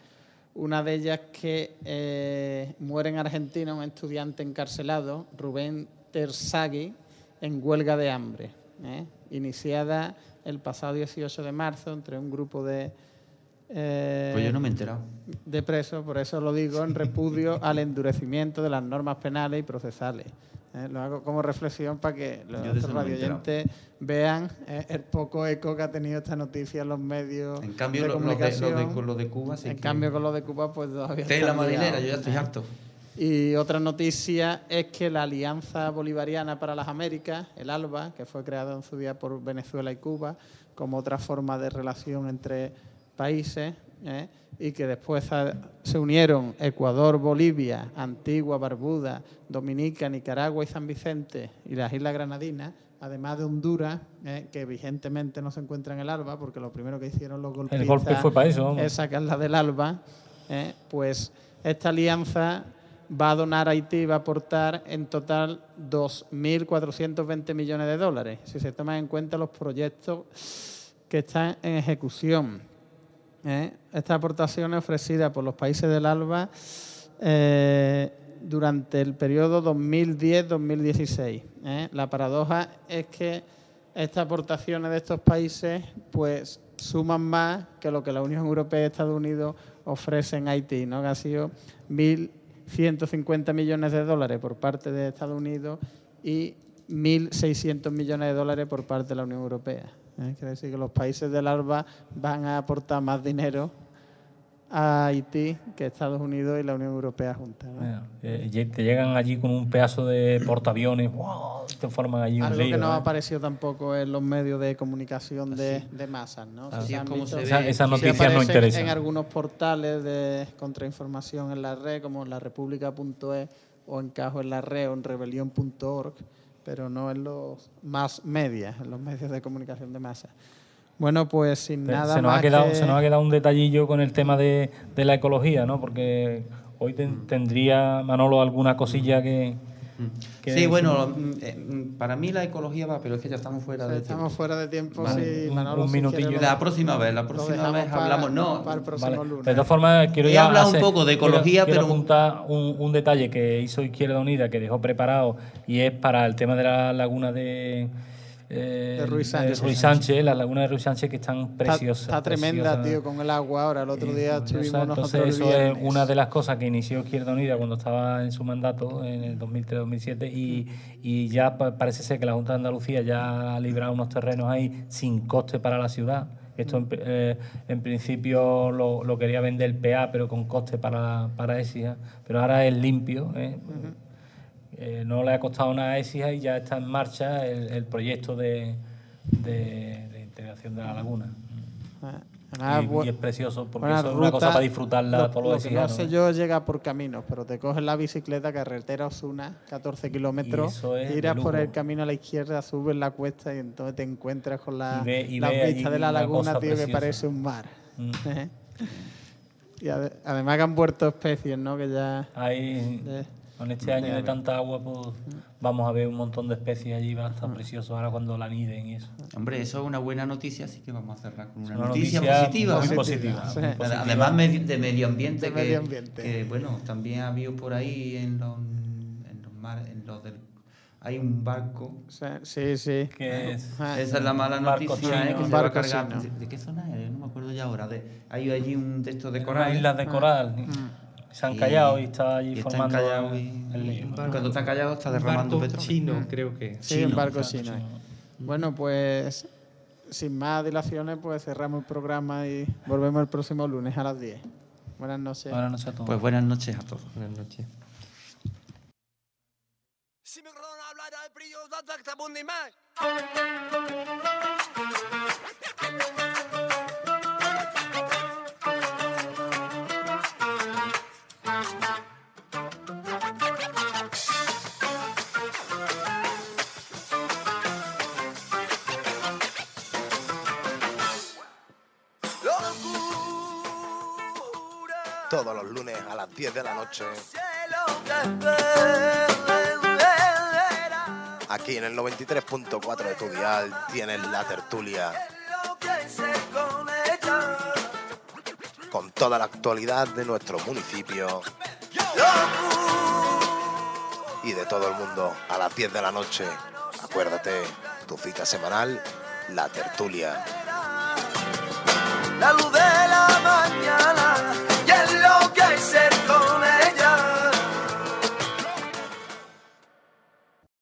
Una de ellas que eh, muere en Argentina un estudiante encarcelado, Rubén Terzaghi, en huelga de hambre, ¿eh? iniciada el pasado 18 de marzo entre un grupo de, eh, Pues yo no me he enterado. de presos, por eso lo digo, en repudio al endurecimiento de las normas penales y procesales. ¿eh? Lo hago como reflexión para que los eso no radioyentes vean eh, el poco eco que ha tenido esta noticia en los medios En cambio, de lo, lo de, comunicación. lo de- con lo de Cuba sí en que- cambio, con lo de Cuba, pues todavía están marinera, yo ya estoy ¿eh? harto. Y otra noticia es que la Alianza Bolivariana para las Américas, el ALBA, que fue creada en su día por Venezuela y Cuba, como otra forma de relación entre países, ¿eh? y que después se unieron Ecuador, Bolivia, Antigua, Barbuda, Dominica, Nicaragua y San Vicente y las Islas Granadinas, además de Honduras, ¿eh? que vigentemente no se encuentra en el ALBA, porque lo primero que hicieron los golpistas El golpe fue para eso, vamos. es sacarla del ALBA, ¿eh? pues esta alianza va a donar a Haití, va a aportar en total 2.420 millones de dólares, si se toman en cuenta los proyectos que están en ejecución. ¿Eh? Esta aportación es ofrecida por los países del ALBA eh, durante el periodo 2010-2016. ¿eh? La paradoja es que estas aportaciones de estos países pues suman más que lo que la Unión Europea y Estados Unidos ofrecen a Haití, ¿no? que ha sido 1.150 millones de dólares por parte de Estados Unidos y 1.600 millones de dólares por parte de la Unión Europea. ¿Eh? Quiere decir que los países del ALBA van a aportar más dinero a Haití que Estados Unidos y la Unión Europea juntas. ¿no? Eh, te llegan allí con un pedazo de portaaviones, ¡wow! te forman allí un Algo lío. que no ¿eh? ha aparecido tampoco en los medios de comunicación de, de masas, ¿no? Se es han como visto- se ve. Esa- esas noticias no aparecen interesan. En algunos portales de contrainformación en la red, como en la república.es o en Cajo en la red o en rebelión.org, pero no en los más medias, en los medios de comunicación de masas. Bueno, pues sin nada se, nos más ha quedado, que- se nos ha quedado un detallillo con el tema de, de la ecología, ¿no? Porque hoy ten- tendría Manolo alguna cosilla que... que Sí, bueno, mm, eh, mm, para mí la ecología va, pero es que ya estamos fuera de Estamos tiempo. fuera de tiempo. Vale, un- Manolo, un si minutillo. quiere, La próxima vez, la próxima vez para- hablamos. No, para el próximo Vale. lunes. De todas formas, quiero He ya hablado un poco de quiero- ecología, quiero pero- apuntar un, un detalle que hizo Izquierda Unida, que dejó preparado, y es para el tema de la laguna de... eh, De Ruiz Sánchez. Ruiz Sánchez, las lagunas de Ruiz Sánchez que están Está, preciosas. está tremenda, preciosas. tío, con el agua ahora. El otro día estuvimos entonces eso es viernes. una de las cosas que inició Izquierda Unida cuando estaba en su mandato en el 2003-2007 y, y ya pa- parece ser que la Junta de Andalucía ya ha librado unos terrenos ahí sin coste para la ciudad. Esto en, eh, en principio lo, lo quería vender el PA pero con coste para, para ESIA, pero ahora es limpio. ¿eh? Eh, no le ha costado nada a ESIA y ya está en marcha el, el proyecto de, de- de integración de la laguna. Ah, y, es precioso porque buena eso es una cosa para disfrutarla Lo, lo los que días. no sé yo llega por caminos, pero te coges la bicicleta, carretera Osuna, 14 kilómetros, es por el camino a la izquierda, subes la cuesta y entonces te encuentras con la, Y ve- y las ve allí vistas de la una laguna, tío, que parece un mar. Mm. y ade- además que han puerto especies, ¿no? Que ya... con este año de tanta agua, pues vamos a ver un montón de especies allí, va a Mm. estar precioso ahora cuando la niden y eso. Hombre, eso es una buena noticia, así que vamos a cerrar con una, Una noticia, noticia positiva. muy Positiva, positiva. sí. muy positiva. Además de medio ambiente, De que, medio ambiente. que, bueno, también ha habido por ahí en los, en los mares, en los del, hay un barco. Sí, sí. Que es- Ah, Esa es la mala noticia, ¿eh? chino. que Un se va a barco cargar. chino. ¿De, de qué zona es? No me acuerdo ya ahora. De, hay allí un texto de coral. islas de coral. Se han callado y está allí y formando encallado y- el lío. y cuando está callado está Un derramando barco petróleo. chino, creo que. sí, chino, un barco Barco chino. chino. Bueno, pues sin más dilaciones, pues cerramos el programa y volvemos el próximo lunes a las 10. Buenas noches. Ahora no sé todo. Pues buenas noches a todos. Buenas noches. Todos los lunes a las 10 de la noche, aquí en el 93.4 de tu dial, tienes la tertulia con toda la actualidad de nuestro municipio y de todo el mundo a las 10 de la noche. Acuérdate, tu cita semanal, la tertulia. La luz de la mañana